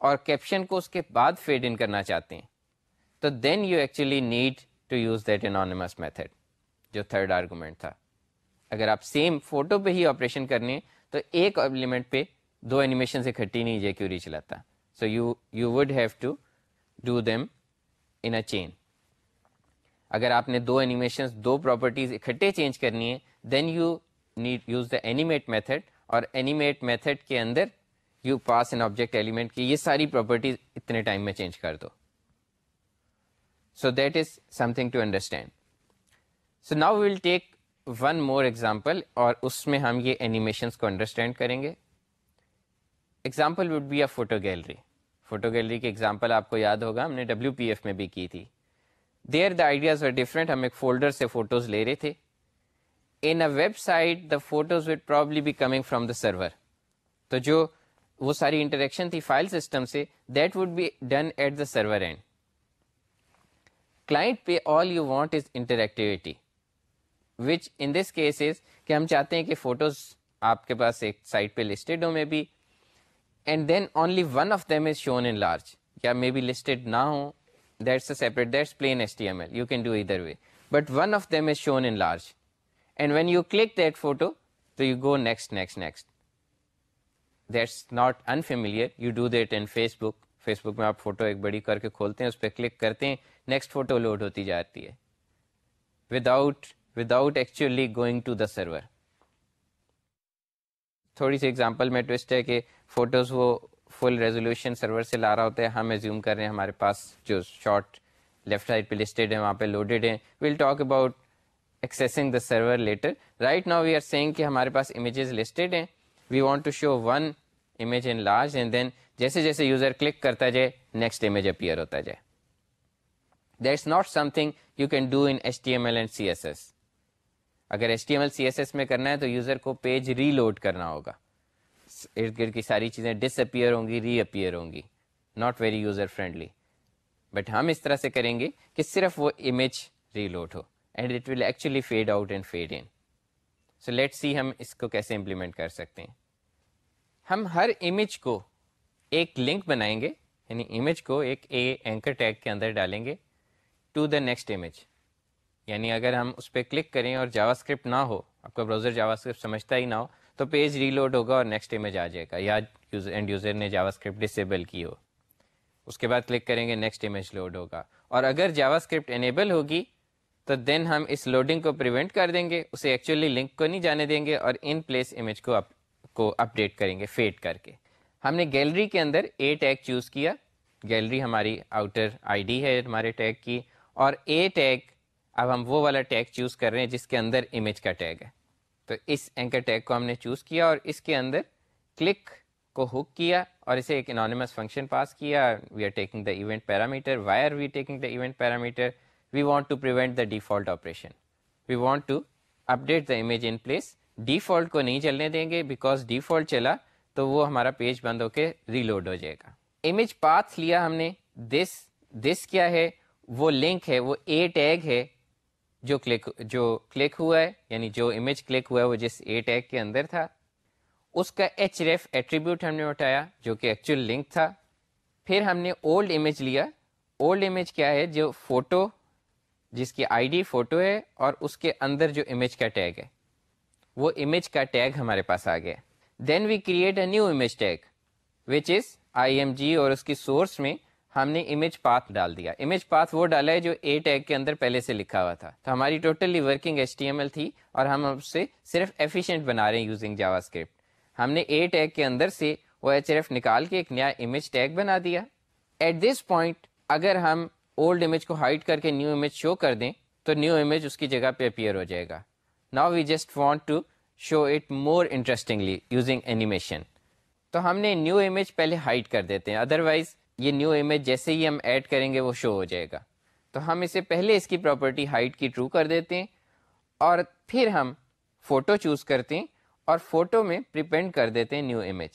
اور کیپشن کو اس کے بعد فیڈ ان کرنا چاہتے ہیں، تو then you actually need to use that anonymous method جو تھرڈ آرگومنٹ تھا. اگر آپ سیم فوٹو پہ ہی آپریشن کرنے ہیں، تو ایک ایلیمنٹ پہ دو اینیمیشن سے کھٹی نہیں جے کیوری چلاتا so you you would have to do them in a chain اگر آپ نے دو اینیمیشنس دو پراپرٹیز اکٹھے چینج کرنی ہے then you need use the animate method اور اینیمیٹ میتھڈ کے اندر you pass an object element کی یہ ساری پراپرٹیز اتنے ٹائم میں چینج کر دو۔ So that is something to understand so now will take one more example اور اس میں ہم یہ اینیمیشنس کو انڈرسٹینڈ کریں گے۔ Example would be a photo gallery photo gallery کی ایگزامپل آپ کو یاد ہوگا، ہم نے ڈبلو پی ایف میں بھی کی تھی۔ There the ideas are different ہم ایک فولڈر سے فوٹوز لے رہے تھے. In a website the photos would probably be coming from the server تو جو وہ ساری انٹریکشن تھی فائل سسٹم سے that would be done at the server and client پہ all you want is interactivity which in this case is کہ ہم چاہتے ہیں کہ فوٹوز آپ کے پاس ایک سائٹ پہ لسٹڈ ہو میں بھی and then only one of them is shown in large یا مے بی لسٹڈ نہ ہوں. ہو that's a separate, that's plain HTML. You can do either way. But one of them is shown in large. And when you click that photo, so you go next, next, next. That's not unfamiliar. You do that in Facebook. Facebook میں آپ photo ایک بڑی کر کے کھولتے ہیں اس پہ click کرتے ہیں نیکسٹ فوٹو لوڈ ہوتی جاتی ہے without without actually going to the server تھوڑی سی ایگزامپل میں ٹوسٹ ہے کہ فوٹوز وہ فل ریزولوشن سرور سے لا رہا ہوتا ہے، ہم ایزیوم کر رہے ہیں ہمارے پاس جو شارٹ لیفٹ سائڈ پہ لسٹڈ ہیں، وہاں پہ لوڈیڈ ہیں۔ We'll talk about accessing the server later right now we are saying کہ ہمارے پاس امیجز لسٹڈ ہیں۔ We want to show one image in large and then جیسے جیسے یوزر کلک کرتا جائے نیکسٹ امیج اپیئر ہوتا جائے۔ That is not something you can do in H T M L and C S S اگر H T M L C S S میں کرنا ہے تو یوزر کو پیج ری لوڈ کرنا ہوگا۔ ارد گرد کی ساری چیزیں ڈس اپیئر ہوں گی ری اپیئر ہوں گی. Not very user friendly but ہم اس طرح سے کریں گے کہ صرف وہ image reload who. And it will actually fade out and fade in so let see ہم اس کو کیسے امپلیمنٹ کر سکتے ہیں. ہم ہر امیج کو ایک لنک بنائیں گے یعنی امیج کو ایک اے اینکر ٹیگ کے اندر ڈالیں گے ٹو دا نیکسٹ امیج یعنی اگر ہم اس پہ کلک کریں اور جاوا اسکرپٹ نہ ہو، آپ کا براؤزر جاوا اسکرپٹ سمجھتا ہی نہ ہو تو پیج ریلوڈ ہوگا اور نیکسٹ امیج آ جائے گا، یا اینڈ یوزر نے جاوا اسکرپٹ ڈسیبل کی ہو۔ اس کے بعد کلک کریں گے نیکسٹ امیج لوڈ ہوگا۔ اور اگر جاوا اسکرپٹ انیبل ہوگی، تو دین ہم اس لوڈنگ کو پریونٹ کر دیں گے، اسے ایکچولی لنک کو نہیں جانے دیں گے اور ان پلیس امیج کو اپ کو اپڈیٹ کریں گے فیڈ کر کے۔ ہم نے گیلری کے اندر اے ٹیگ چوز کیا۔ گیلری ہماری آؤٹر آئی ڈی ہے ہمارے ٹیگ کی۔ اور اے ٹیگ اب ہم وہ والا ٹیگ چوز کر رہے ہیں جس کے اندر امیج کا ٹیگ ہے۔ تو اس اینکر ٹیگ کو ہم نے چوز کیا اور اس کے اندر کلک کو ہک کیا اور اسے ایک انانیمس فنکشن پاس کیا. We are taking the event parameter why are we taking the event parameter we want to prevent the default operation we want to update the image in place default کو نہیں چلنے دیں گے because default چلا تو وہ ہمارا page بند ہو کے ریلوڈ ہو جائے گا. امیج پاتھ لیا ہم نے. دس دس کیا ہے؟ وہ لنک ہے. وہ اے ٹیگ ہے. جو کلک جو کلک ہوا ہے یعنی جو امیج کلک ہوا ہے، وہ جس اے ٹیگ کے اندر تھا، اس کا ایچ ریف ایٹریبیوٹ ہم نے اٹھایا، جو کہ ایکچوئل لنک تھا۔ پھر ہم نے اولڈ امیج لیا۔ اولڈ امیج کیا ہے؟ جو فوٹو جس کی آئی ڈی فوٹو ہے اور اس کے اندر جو امیج کا ٹیگ ہے۔ وہ امیج کا ٹیگ ہمارے پاس آ گیا۔ Then we create a new image tag which is I M G اور اس کی سورس میں ہم نے امیج پاتھ ڈال دیا۔ امیج پاتھ وہ ڈالا ہے جو اے ٹیگ کے اندر پہلے سے لکھا ہوا تھا۔ تو ہماری totally working H T M L تھی اور ہم اس سے صرف ایفیشینٹ بنا رہے ہیں یوزنگ جاوا اسکرپٹ ہم نے اے ٹیگ کے اندر سے وہ ایچ ایف نکال کے ایک نیا امیج ٹیگ بنا دیا۔ ایٹ دس پوائنٹ اگر ہم اولڈ امیج کو ہائٹ کر کے نیو امیج شو کر دیں، تو نیو امیج اس کی جگہ پہ اپیئر ہو جائے گا۔ Now we just want to show it more interestingly using animation تو ہم نے نیو امیج پہلے ہائٹ کر دیتے ہیں۔ ادروائز یہ نیو امیج جیسے ہی ہم ایڈ کریں گے وہ شو ہو جائے گا۔ تو ہم اسے پہلے اس کی پراپرٹی ہائٹ کی ٹرو کر دیتے ہیں اور پھر ہم فوٹو چوز کرتے ہیں اور فوٹو میں پریپینڈ کر دیتے ہیں نیو امیج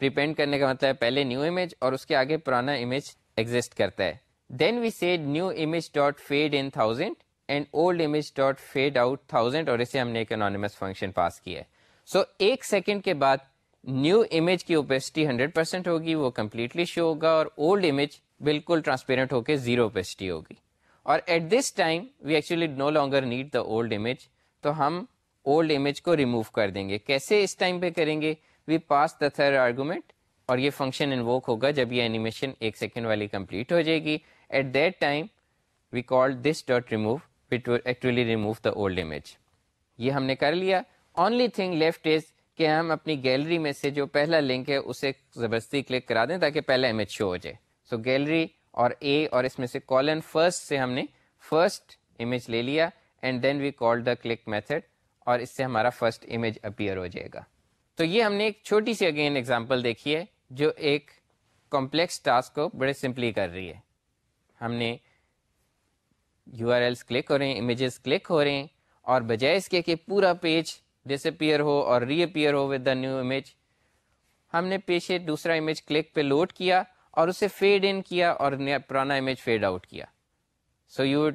پریپینڈ کرنے کا مطلب ہے پہلے نیو امیج اور اس کے آگے پرانا امیج ایگزٹ کرتا ہے۔ Then we said new image dot fade in thousand and old image dot fade out thousand اور اسے ہم نے ایک انانیمس فنکشن پاس کیا ہے۔ سو so, ایک سیکنڈ کے بعد نیو امیج کی اوپیسٹی ہنڈریڈ پرسینٹ ہوگی، وہ کمپلیٹلی شو ہوگا اور اولڈ امیج بالکل ٹرانسپیرنٹ ہو کے زیرو اوپیسٹی ہوگی۔ اور at this time we actually no longer need the old image, تو ہم اولڈ امیج کو ریموو کر دیں گے۔ کیسے اس ٹائم پہ کریں گے؟ وی پاس دا تھر آرگومنٹ اور یہ فنکشن انووک ہوگا جب یہ اینیمیشن ایک سیکنڈ والی کمپلیٹ ہو جائے گی۔ At that time we call this dot remove actually remove the old image. یہ ہم نے کر لیا۔ اونلی تھنگ لیفٹ از کہ ہم اپنی گیلری میں سے جو پہلا لنک ہے اسے زبردستی کلک کرا دیں تاکہ پہلا امیج شو ہو جائے۔ سو گیلری اور اے اور اس میں سے کالن فرسٹ سے ہم نے فرسٹ امیج لے لیا and then we call the click method اور اس سے ہمارا فرسٹ امیج اپیئر ہو جائے گا۔ تو یہ ہم نے ایک چھوٹی سی اگین ایگزامپل دیکھی ہے جو ایک کمپلیکس ٹاسک کو بڑے سمپلی کر رہی ہے۔ ہم نے یو آر ایلس کلک ہو رہے ہیں امیجز کلک ہو رہے ہیں اور بجائے اس کے کہ پورا پیج ڈس اپیئر ہو اور ری اپیئر ہو ود دا نیو امیج ہم نے پیچھے دوسرا امیج کلک پہ لوڈ کیا اور اسے فیڈ ان کیا اور پرانا امیج فیڈ آؤٹ کیا. So you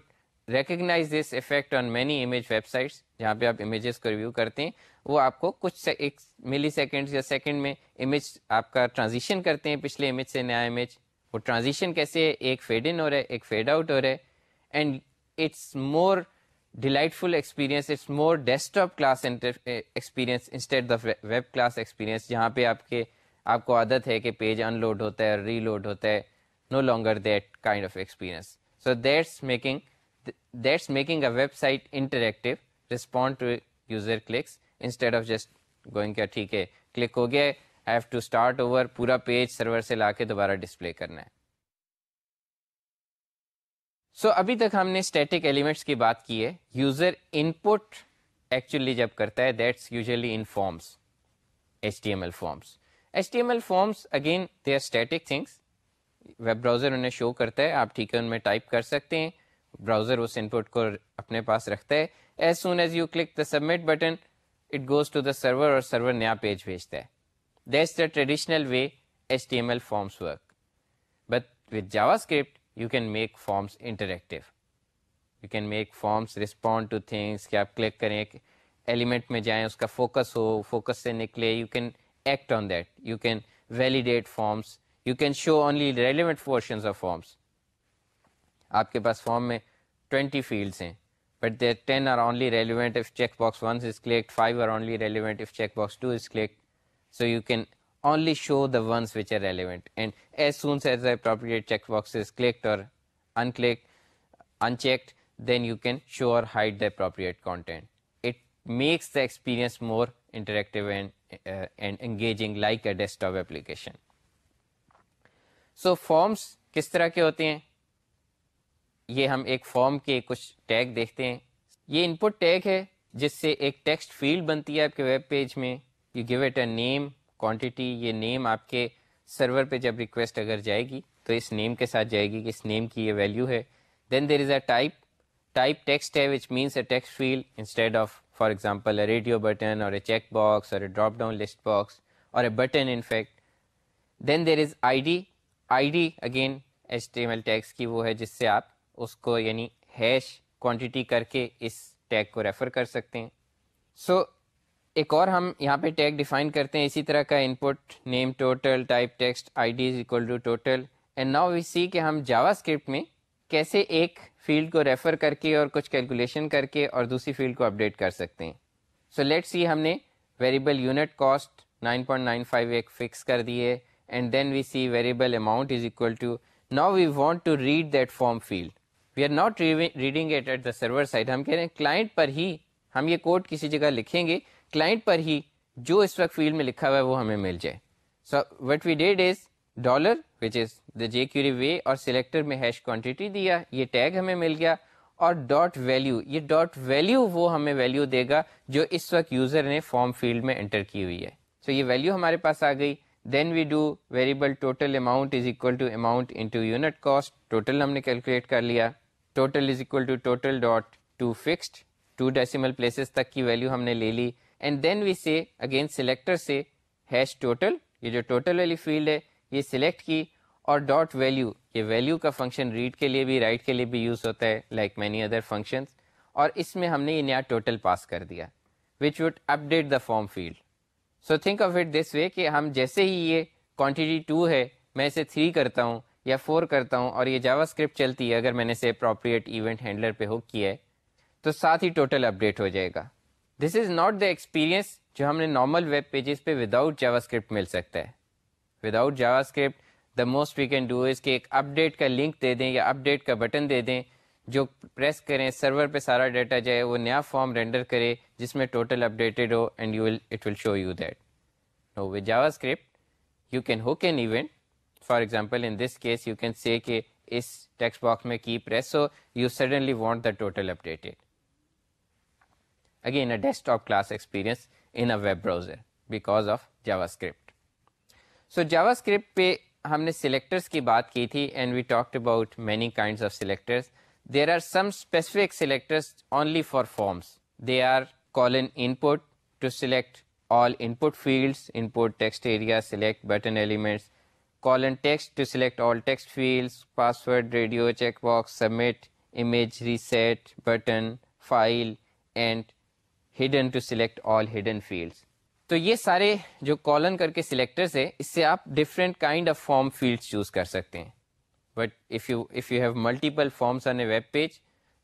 recognise this effect on many image website جہاں پہ آپ امیجز کو ریویو کرتے ہیں، وہ آپ کو کچھ ایک ملی سیکنڈ یا سیکنڈ میں امیج آپ کا ٹرانزیشن کرتے ہیں پچھلے امیج سے نیا امیج وہ ٹرانزیشن کیسے ہے؟ ایک فیڈ ان ہو رہا ہے، ایک فیڈ آؤٹ ہو رہا ہے. And it's more delightful experience it's more desktop class experience instead the web class experience جہاں پہ آپ کے، آپ کو عادت ہے کہ پیج ان لوڈ ہوتا ہے ری لوڈ ہوتا ہے. No longer that kind of experience so that's making that's making a website interactive respond to user clicks instead of just going کیا ٹھیک ہے کلک ہو گیا ہیو ٹو اسٹارٹ اوور پورا پیج سرور سے لا کے دوبارہ ڈسپلے کرنا ہے سو so, ابھی تک ہم نے اسٹیٹک ایلیمنٹس کی بات کی ہے۔ یوزر ان پٹ ایکچولی جب کرتا ہے that's usually in forms H T M L forms H T M L forms again they are static things web browser انہیں شو کرتا ہے آپ ٹھیک ہے ان میں ٹائپ کر سکتے ہیں۔ براؤزر اس ان پٹ کو اپنے پاس رکھتا ہے۔ As soon as you click the submit button it goes to the server اور سرور نیا پیج بھیجتا ہے۔ That's the traditional way H T M L forms work but with JavaScript you can make forms interactive you can make forms respond to things کہ آپ click کریں، ایک element میں جائیں، اس کا فوکس ہو فوکس سے نکلے you can act on that. You can validate forms. You can show only relevant portions of forms. آپ کے پاس فارم میں ٹوینٹی فیلڈس ہیں but there ten are only relevant if check box one is selected five are only relevant if check box two is selected so you can only show the ones which are relevant and as soon as a appropriate check box is selected اور unselected unchecked then you can show اور hide the appropriate content it makes the experience more interactive and engaging like a desktop application so forms کس طرح کے ہوتے ہیں یہ ہم ایک فارم کے کچھ ٹیگ دیکھتے ہیں یہ ان پٹ ٹیگ ہے جس سے ایک ٹیکسٹ فیلڈ بنتی ہے آپ کے ویب پیج میں you gave it a name quantity یہ نیم آپ کے سرور پہ جب ریکویسٹ اگر جائے گی تو اس نیم کے ساتھ جائے گی کہ اس نیم کی یہ ویلیو ہے۔ Then there is a type type text ہے which means a text field instead of for example a radio button اور اے چیک باکس اور a drop down list box اور a button in fact then there is I D I D again H T M L text کی وہ ہے جس سے آپ اس کو یعنی ہیش کوانٹٹی کر کے اس ٹیگ کو ریفر کر سکتے ہیں۔ سو so, ایک اور ہم یہاں پہ ٹیگ ڈیفائن کرتے ہیں اسی طرح کا input name total type text I D is equal to total and now we see کہ ہم جاوا اسکرپٹ میں کیسے ایک فیلڈ کو ریفر کر کے اور کچھ کیلکولیشن کر کے اور دوسری فیلڈ کو اپڈیٹ کر سکتے ہیں. سو لیٹ سی ہم نے ویریبل یونٹ کاسٹ 9.95 ایک فکس کر دی ہے and then we see variable amount is equal to now we want to read that form field we are not reading at at the server side ہم کہہ رہے ہیں کلائنٹ پر ہی ہم یہ کوڈ کسی جگہ لکھیں گے کلائنٹ پر ہی جو اس وقت فیلڈ میں لکھا ہوا ہے وہ ہمیں مل جائے۔ So what we did is dollar which is the jQuery way اور سلیکٹر میں ہیش کوانٹٹی دیا، یہ ٹیگ ہمیں مل گیا اور ڈاٹ ویلیو یہ ڈاٹ ویلیو وہ ہمیں ویلیو دے گا جو اس وقت یوزر نے فارم فیلڈ میں انٹر کی ہوئی ہے۔ سو so یہ ویلیو ہمارے پاس آ گئی۔ Then we do variable total amount is equal to amount into unit cost total ہم نے کیلکولیٹ کر لیا۔ Total is equal to total dot to fixed two decimal places تک کی ویلیو ہم نے لے لی۔ اینڈ دین وی سے اگین سلیکٹر سے ہیش ٹوٹل یہ جو ٹوٹل والی فیلڈ ہے، یہ سلیکٹ کی اور ڈاٹ ویلیو یہ ویلیو کا فنکشن ریڈ کے لیے بھی رائٹ کے لیے بھی یوز ہوتا ہے لائک مینی ادر فنکشنس اور اس میں ہم نے یہ نیا ٹوٹل پاس کر دیا which would update the form field so think of it this way کہ ہم جیسے ہی یہ کوانٹٹی ٹو ہے، میں اسے تھری کرتا ہوں یا فور کرتا ہوں اور یہ جاوا اسکرپٹ چلتی ہے، اگر میں نے اسے اپروپریٹ ایونٹ ہینڈلر پہ ہک کیا ہے، تو ساتھ ہی ٹوٹل اپڈیٹ ہو جائے گا. This is not the experience جو ہم نے نارمل ویب پیجز پہ وداؤٹ جاوا اسکرپٹ مل سکتا ہے۔ Without JavaScript the most we can do is کہ ایک اپ ڈیٹ کا لنک دے دیں یا اپ ڈیٹ کا بٹن دے دیں۔ جو پریس کریں سرور پہ سارا ڈیٹا جائے، وہ نیا فارم رینڈر کرے، جس میں total updated who and you will it will show you that now with JavaScript you can hook an event for example in this case you can see کہ اس ٹیکسٹ باکس میں key press who you suddenly want the total updated again a desktop class experience in a web browser because of JavaScript so JavaScript پہ ہم نے selectors کی بات کی تھی and we talked about many kinds of selectors there are some specific selectors only for forms they are call input to select all input fields input text area select button elements colon text to select all text fields password radio check box submit image hidden to select all hidden fields تو یہ سارے جو colon کر کے selectors ہے اس سے آپ different kind of form fields choose کر سکتے ہیں۔ But if you if you have multiple forms on a web page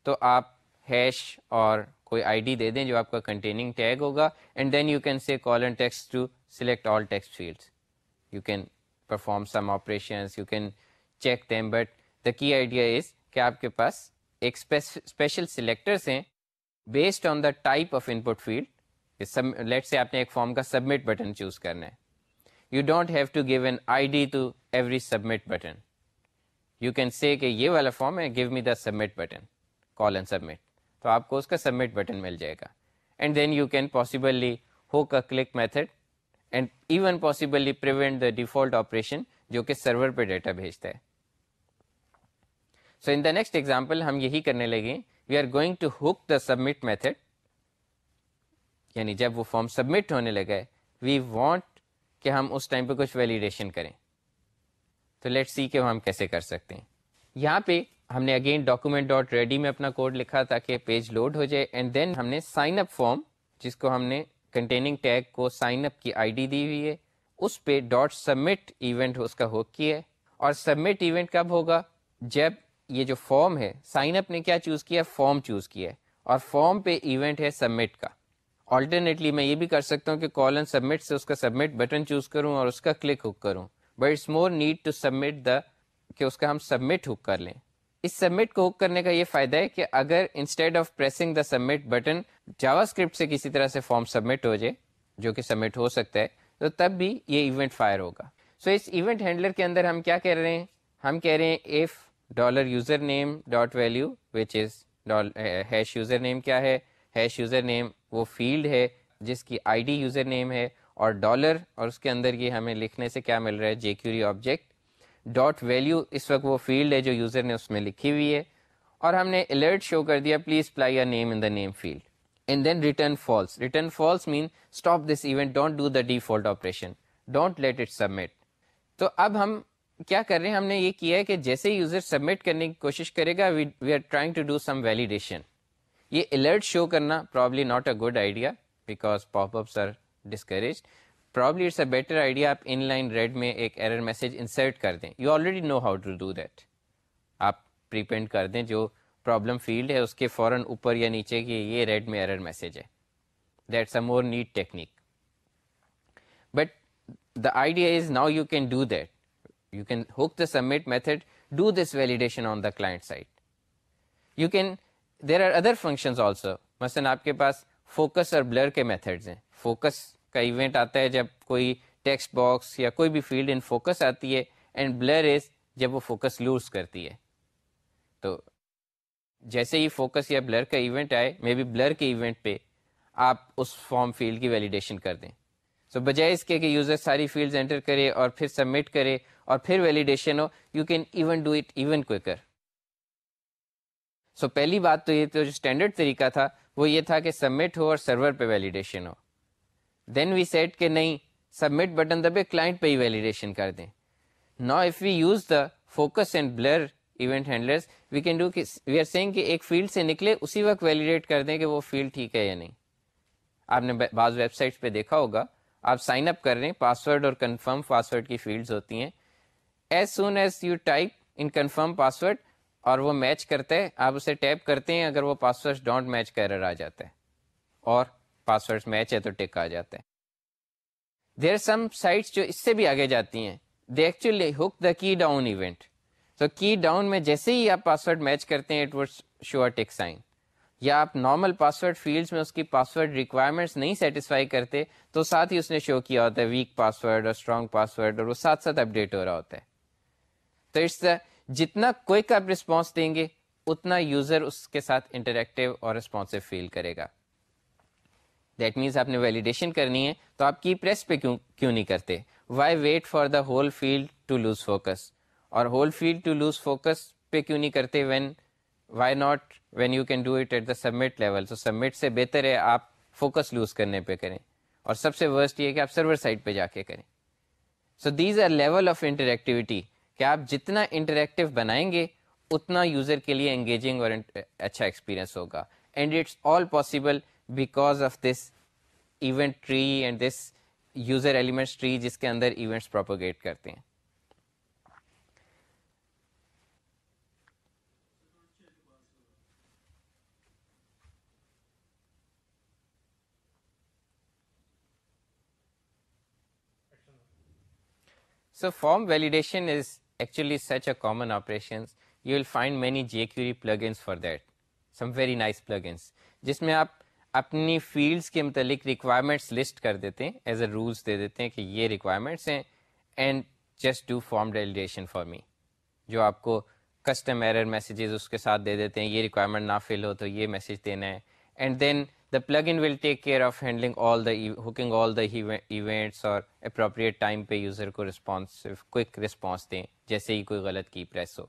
تو آپ ہیش اور کوئی آئی ڈی دے دیں جو آپ کا کنٹیننگ ٹیگ ہوگا۔ And then you can see colon text to select all text fields you can perform some operations you can check them but the key idea is کہ آپ کے پاس ایک اسپیشل سلیکٹرس ہیں۔ Based on the type of input field late سے آپ نے ایک فارم کا سبمٹ بٹن چوز کرنا ہے. You don't have to give an I D to every submit button you can say کہ یہ والا فارم ہے give me the submit button call and submit تو آپ کو اس کا سبمٹ بٹن مل جائے گا. And then you can possibly hook click method and even possibly prevent the default operation جو کہ سرور پہ ڈیٹا بھیجتا ہے. So in the next example ہم یہی کرنے لگے we are going to hook the submit method یعنی جب وہ فارم سبمٹ ہونے لگا وی وانٹ کہ ہم اس ٹائم پہ کچھ ویلیڈیشن کریں۔ تو لیٹ سی کہ ہم کیسے کر سکتے ہیں۔ یہاں پہ ہم نے اگین ڈاکومنٹ ڈاٹ ریڈی میں اپنا کوڈ لکھا تاکہ پیج لوڈ ہو جائے اینڈ دین ہم نے سائن اپ فارم جس کو ہم نے کنٹیننگ ٹیگ کو سائن اپ کی آئی ڈی دی ہوئی ہے، اس پہ ڈاٹ سبمٹ ایونٹ اس کا ہو کی ہے۔ اور سبمٹ ایونٹ کب ہوگا؟ جب یہ جو فارم ہے سائن اپ نے کیا چوز کیا فارم چوز کیا ہے. اور فارم پہ ایونٹ ہے سبمٹ کا. آلٹرنیٹلی میں یہ بھی کر سکتا ہوں کہ کالن سبمٹ سے اس کا سبمٹ بٹن چوز کروں اور اس کا کلک ہک کروں. But it's more need to submit the کہ اس کا ہم سبمٹ ہک کر لیں. اس سبمٹ کو ہک کرنے کا یہ فائدہ ہے کہ اگر instead of pressing the submit button JavaScript سے کسی طرح سے فارم سبمٹ ہو جائے، جو کہ سبمٹ ہو سکتا ہے، تو تب بھی یہ ایونٹ فائر ہوگا. سو so اس ایونٹ ہینڈلر کے اندر ہم کیا کہہ رہے ہیں؟ ہم کہہ رہے ہیں if dollar user name dot value which is hash user name کیا ہے ہیش یوزر نیم وہ فیلڈ ہے، جس کی آئی ڈی یوزر نیم ہے، اور ڈالر اور اس کے اندر یہ ہمیں لکھنے سے کیا مل رہا ہے؟ JQuery object dot value اس وقت وہ فیلڈ ہے جو یوزر نے اس میں لکھی ہوئی ہے. اور ہم نے الرٹ شو کر دیا please supply name in the name field and then return false return false mean stop this event don't do the default operation don't let it submit تو اب ہم کیا کر رہے ہیں؟ ہم نے یہ کیا ہے کہ جیسے یوزر سبمٹ کرنے کی کوشش کرے گا we are trying to do some validation یہ الرٹ شو کرنا probably not a good idea because pop ups are discourage probably it's a better idea آپ ان لائن ریڈ میں ایک ایرر میسج انسرٹ کر دیں۔ You already know how to do that آپ prepend کر دیں جو پرابلم فیلڈ ہے، اس کے فوراً اوپر یا نیچے کی یہ ریڈ میں ایرر میسج ہے۔ That's a more neat technique but the idea is now you can do that you can hook the submit method do this validation on the client side you can there are other functions also مثلاً آپ کے پاس focus اور blur کے methods ہیں. Focus کا event آتا ہے جب کوئی ٹیکسٹ باکس یا کوئی بھی فیلڈ ان فوکس آتی ہے اینڈ بلر از جب وہ فوکس لوز کرتی ہے. تو جیسے ہی فوکس یا بلر کا ایونٹ آئے مے بی بلر کے ایونٹ پہ آپ اس فارم فیلڈ کی ویلیڈیشن کر دیں. سو so بجائے اس کے کہ یوزر ساری فیلڈز انٹر کرے اور پھر سبمٹ کرے اور پھر validation who you can even do it even quicker so پہلی بات تو یہ تو جو اسٹینڈرڈ طریقہ تھا، وہ یہ تھا کہ سبمٹ ہو اور سرور پہ ویلیڈیشن ہو. دین وی سیٹ کہ نہیں سبمٹ بٹن دبے کلائنٹ پہ ہی ویلیڈیشن کر دیں. نا if we use the focus and blur event handlers we can do we are saying کہ ایک فیلڈ سے نکلے، اسی وقت ویلیڈیٹ کر دیں کہ وہ فیلڈ ٹھیک ہے یا نہیں. آپ نے بعض ویب سائٹس پہ دیکھا ہوگا، آپ سائن اپ کر رہے ہیں پاسورڈ اور کنفرم پاسورڈ کی فیلڈز ہوتی ہیں as soon as you type in confirm password اور وہ میچ کرتے ہیں، آپ اسے ٹیپ کرتے ہیں، اگر وہ پاسورڈ ڈونٹ میچ کا ایرر آ جاتا ہے اور پاسورڈ میچ ہے تو ٹک آ جاتا ہے دیر سم سائٹس جو اس سے بھی آگے جاتی ہیں۔ دے ایکچولی ہک دا کی ڈاؤن ایونٹ تو کی ڈاؤن میں جیسے ہی آپ پاسورڈ میچ کرتے ہیں it would show tick sign یا آپ نارمل پاسورڈ فیلڈس میں اس کی پاسورڈ ریکوائرمنٹس نہیں سیٹسفائی کرتے، تو ساتھ ہی اس نے شو کیا ہوتا ہے ویک پاسورڈ اور اسٹرانگ پاسورڈ اور وہ ساتھ ساتھ اپڈیٹ ہو رہا ہوتا ہے۔ تو اٹس جتنا کوئک آپ رسپانس دیں گے، اتنا یوزر اس کے ساتھ انٹریکٹیو اور ریسپانسو فیل کرے گا۔ دیٹ مینس آپ نے ویلیڈیشن کرنی ہے، تو آپ کی پریس پہ کیوں کیوں نہیں کرتے؟ Why wait for the whole field to lose focus اور whole field to lose focus پہ کیوں نہیں کرتے؟ When why not when you can do it at the submit level تو سبمٹ سے بہتر ہے آپ فوکس لوز کرنے پہ کریں۔ اور سب سے ورسٹ یہ کہ آپ سرور سائٹ پہ جا کے کریں۔ So these are level of interactivity کہ آپ جتنا انٹریکٹیو بنائیں گے، اتنا یوزر کے لیے انگیجنگ اور اچھا ایکسپیرئنس ہوگا۔ And it's all possible because of this event tree and this user elements tree جس کے اندر ایونٹس پروپوگیٹ کرتے ہیں۔ So form validation is actually such a common operations you will find many jQuery plugins for that. Some very nice plugins جس میں آپ اپنی fields کے متعلق ریکوائرمنٹس لسٹ کر دیتے ہیں ایز اے رولس دے دیتے ہیں کہ یہ ریکوائرمنٹس ہیں and just do form validation for me جو آپ کو کسٹم ایرر میسیجز اس کے ساتھ دے دیتے ہیں، یہ ریکوائرمنٹ نہ فل ہو تو یہ میسیج دینا ہے and then the plug in will take care of handling all the hooking all the events اور اپروپریٹ ٹائم پہ یوزر کو رسپانس کوئک رسپانس دیں جیسے ہی کوئی غلط کی پریس ہو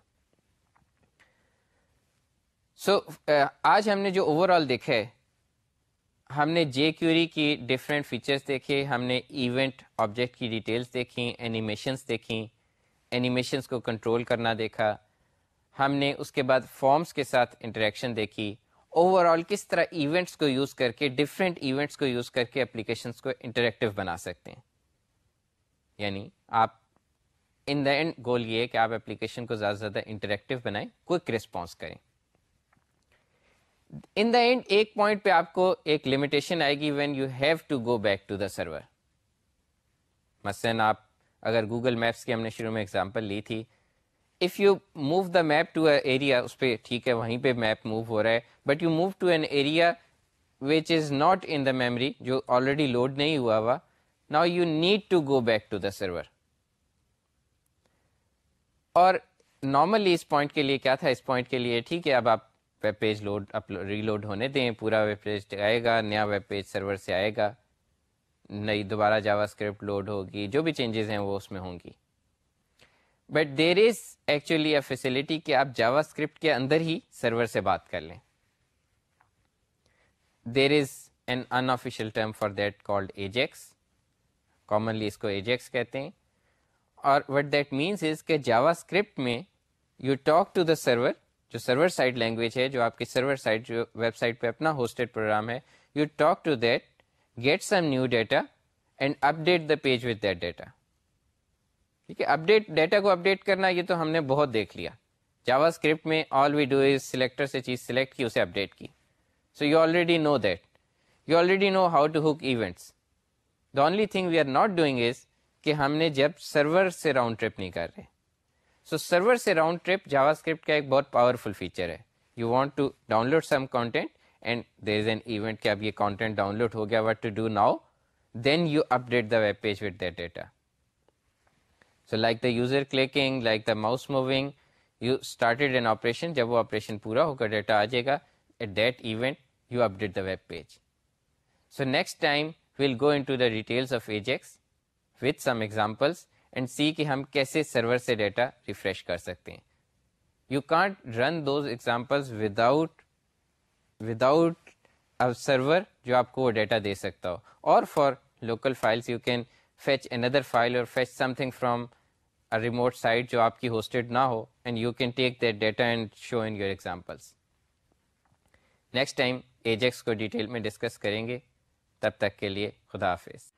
سو آج ہم نے جو اوور آل دیکھا ہے ہم نے جے کیوری کی ڈفرینٹ فیچرس دیکھے ہم نے ایونٹ آبجیکٹ کی ڈیٹیلس دیکھیں اینیمیشنس دیکھیں اینیمیشنس کو کنٹرول کرنا دیکھا ہم نے اس کے بعد فارمس کے ساتھ انٹریکشن دیکھی اوور آل کس طرح ایونٹس کو یوز کر کے ڈفرینٹ ایونٹس کو یوز کر کے اپلیکیشنس کو انٹریکٹیو بنا سکتے ہیں؟ یعنی آپ ان دا اینڈ گول یہ ہے کہ آپ اپلیکیشن کو زیادہ سے زیادہ انٹریکٹیو بنائیں کوئک رسپانس کریں۔ ان دا اینڈ ایک پوائنٹ پہ آپ کو ایک لمیٹیشن آئے گی when you have to go back to the server مثلاً آپ اگر گوگل میپس کی ہم نے شروع میں اگزامپل لی تھی if you move the map to a area اس پہ ٹھیک ہے، وہیں پہ میپ موو ہو رہا ہے but you move to an area which is not in the memory جو آلریڈی لوڈ نہیں ہوا ہوا now you need to go back to the server اور نارملی اس پوائنٹ کے لیے کیا تھا؟ اس پوائنٹ کے لیے ٹھیک ہے، اب آپ web page load reload ہونے دیں، پورا ویب پیج آئے گا، نیا ویب پیج سرور سے آئے گا، نئی دوبارہ جاوا اسکرپٹ لوڈ ہوگی، جو بھی چینجز ہیں وہ اس میں ہوں گی۔ But there is actually a facility کہ آپ جاوا اسکرپٹ کے اندر ہی سرور سے بات کر لیں۔ There is an unofficial term for that called AJAX commonly اس کو ایجیکس کہتے ہیں۔ اور وٹ دیٹ مینس از کہ جاوا اسکرپٹ میں you talk to the server جو سرور سائٹ لینگویج ہے، جو آپ کی سرور سائٹ جو ویب سائٹ پہ اپنا ہوسٹڈ پروگرام ہے you talk to that get some new data and update the page with that data ٹھیک ہے اپ ڈیٹ ڈیٹا کو اپ ڈیٹ کرنا، یہ تو ہم نے بہت دیکھ لیا۔ جاوا اسکرپٹ میں all we do is selector سے چیز سلیکٹ کی، اسے اپ ڈیٹ کی۔ So you already know that you already know how to hook events the only thing we are not doing is کہ ہم نے جب سرور سے راؤنڈ ٹرپ نہیں کر رہے۔ سو سرور سے راؤنڈ ٹرپ جاوا اسکرپٹ کا ایک بہت پاورفل فیچر ہے۔ You want to download some content and there is an event کہ اب یہ کانٹینٹ ڈاؤن لوڈ ہو گیا what to do now then you update the web page with that data so like the user clicking like the mouse moving you started an operation جب وہ operation پورا ہو کر ڈیٹا آ جائے گا at that event you update the web page so next time we'll go into the details of Ajax with some examples and see کہ ہم کیسے سرور سے ڈیٹا ریفریش کر سکتے ہیں. You can't run those examples without without server جو آپ کو وہ ڈیٹا دے سکتا ہو. اور for local files you can fetch another file اور fetch something from remote site جو آپ کی ہوسٹڈ نہ ہو and you can take that data and show in your examples next time AJAX کو ڈیٹیل میں ڈسکس کریں گے. تب تک کے لیے خدا حافظ.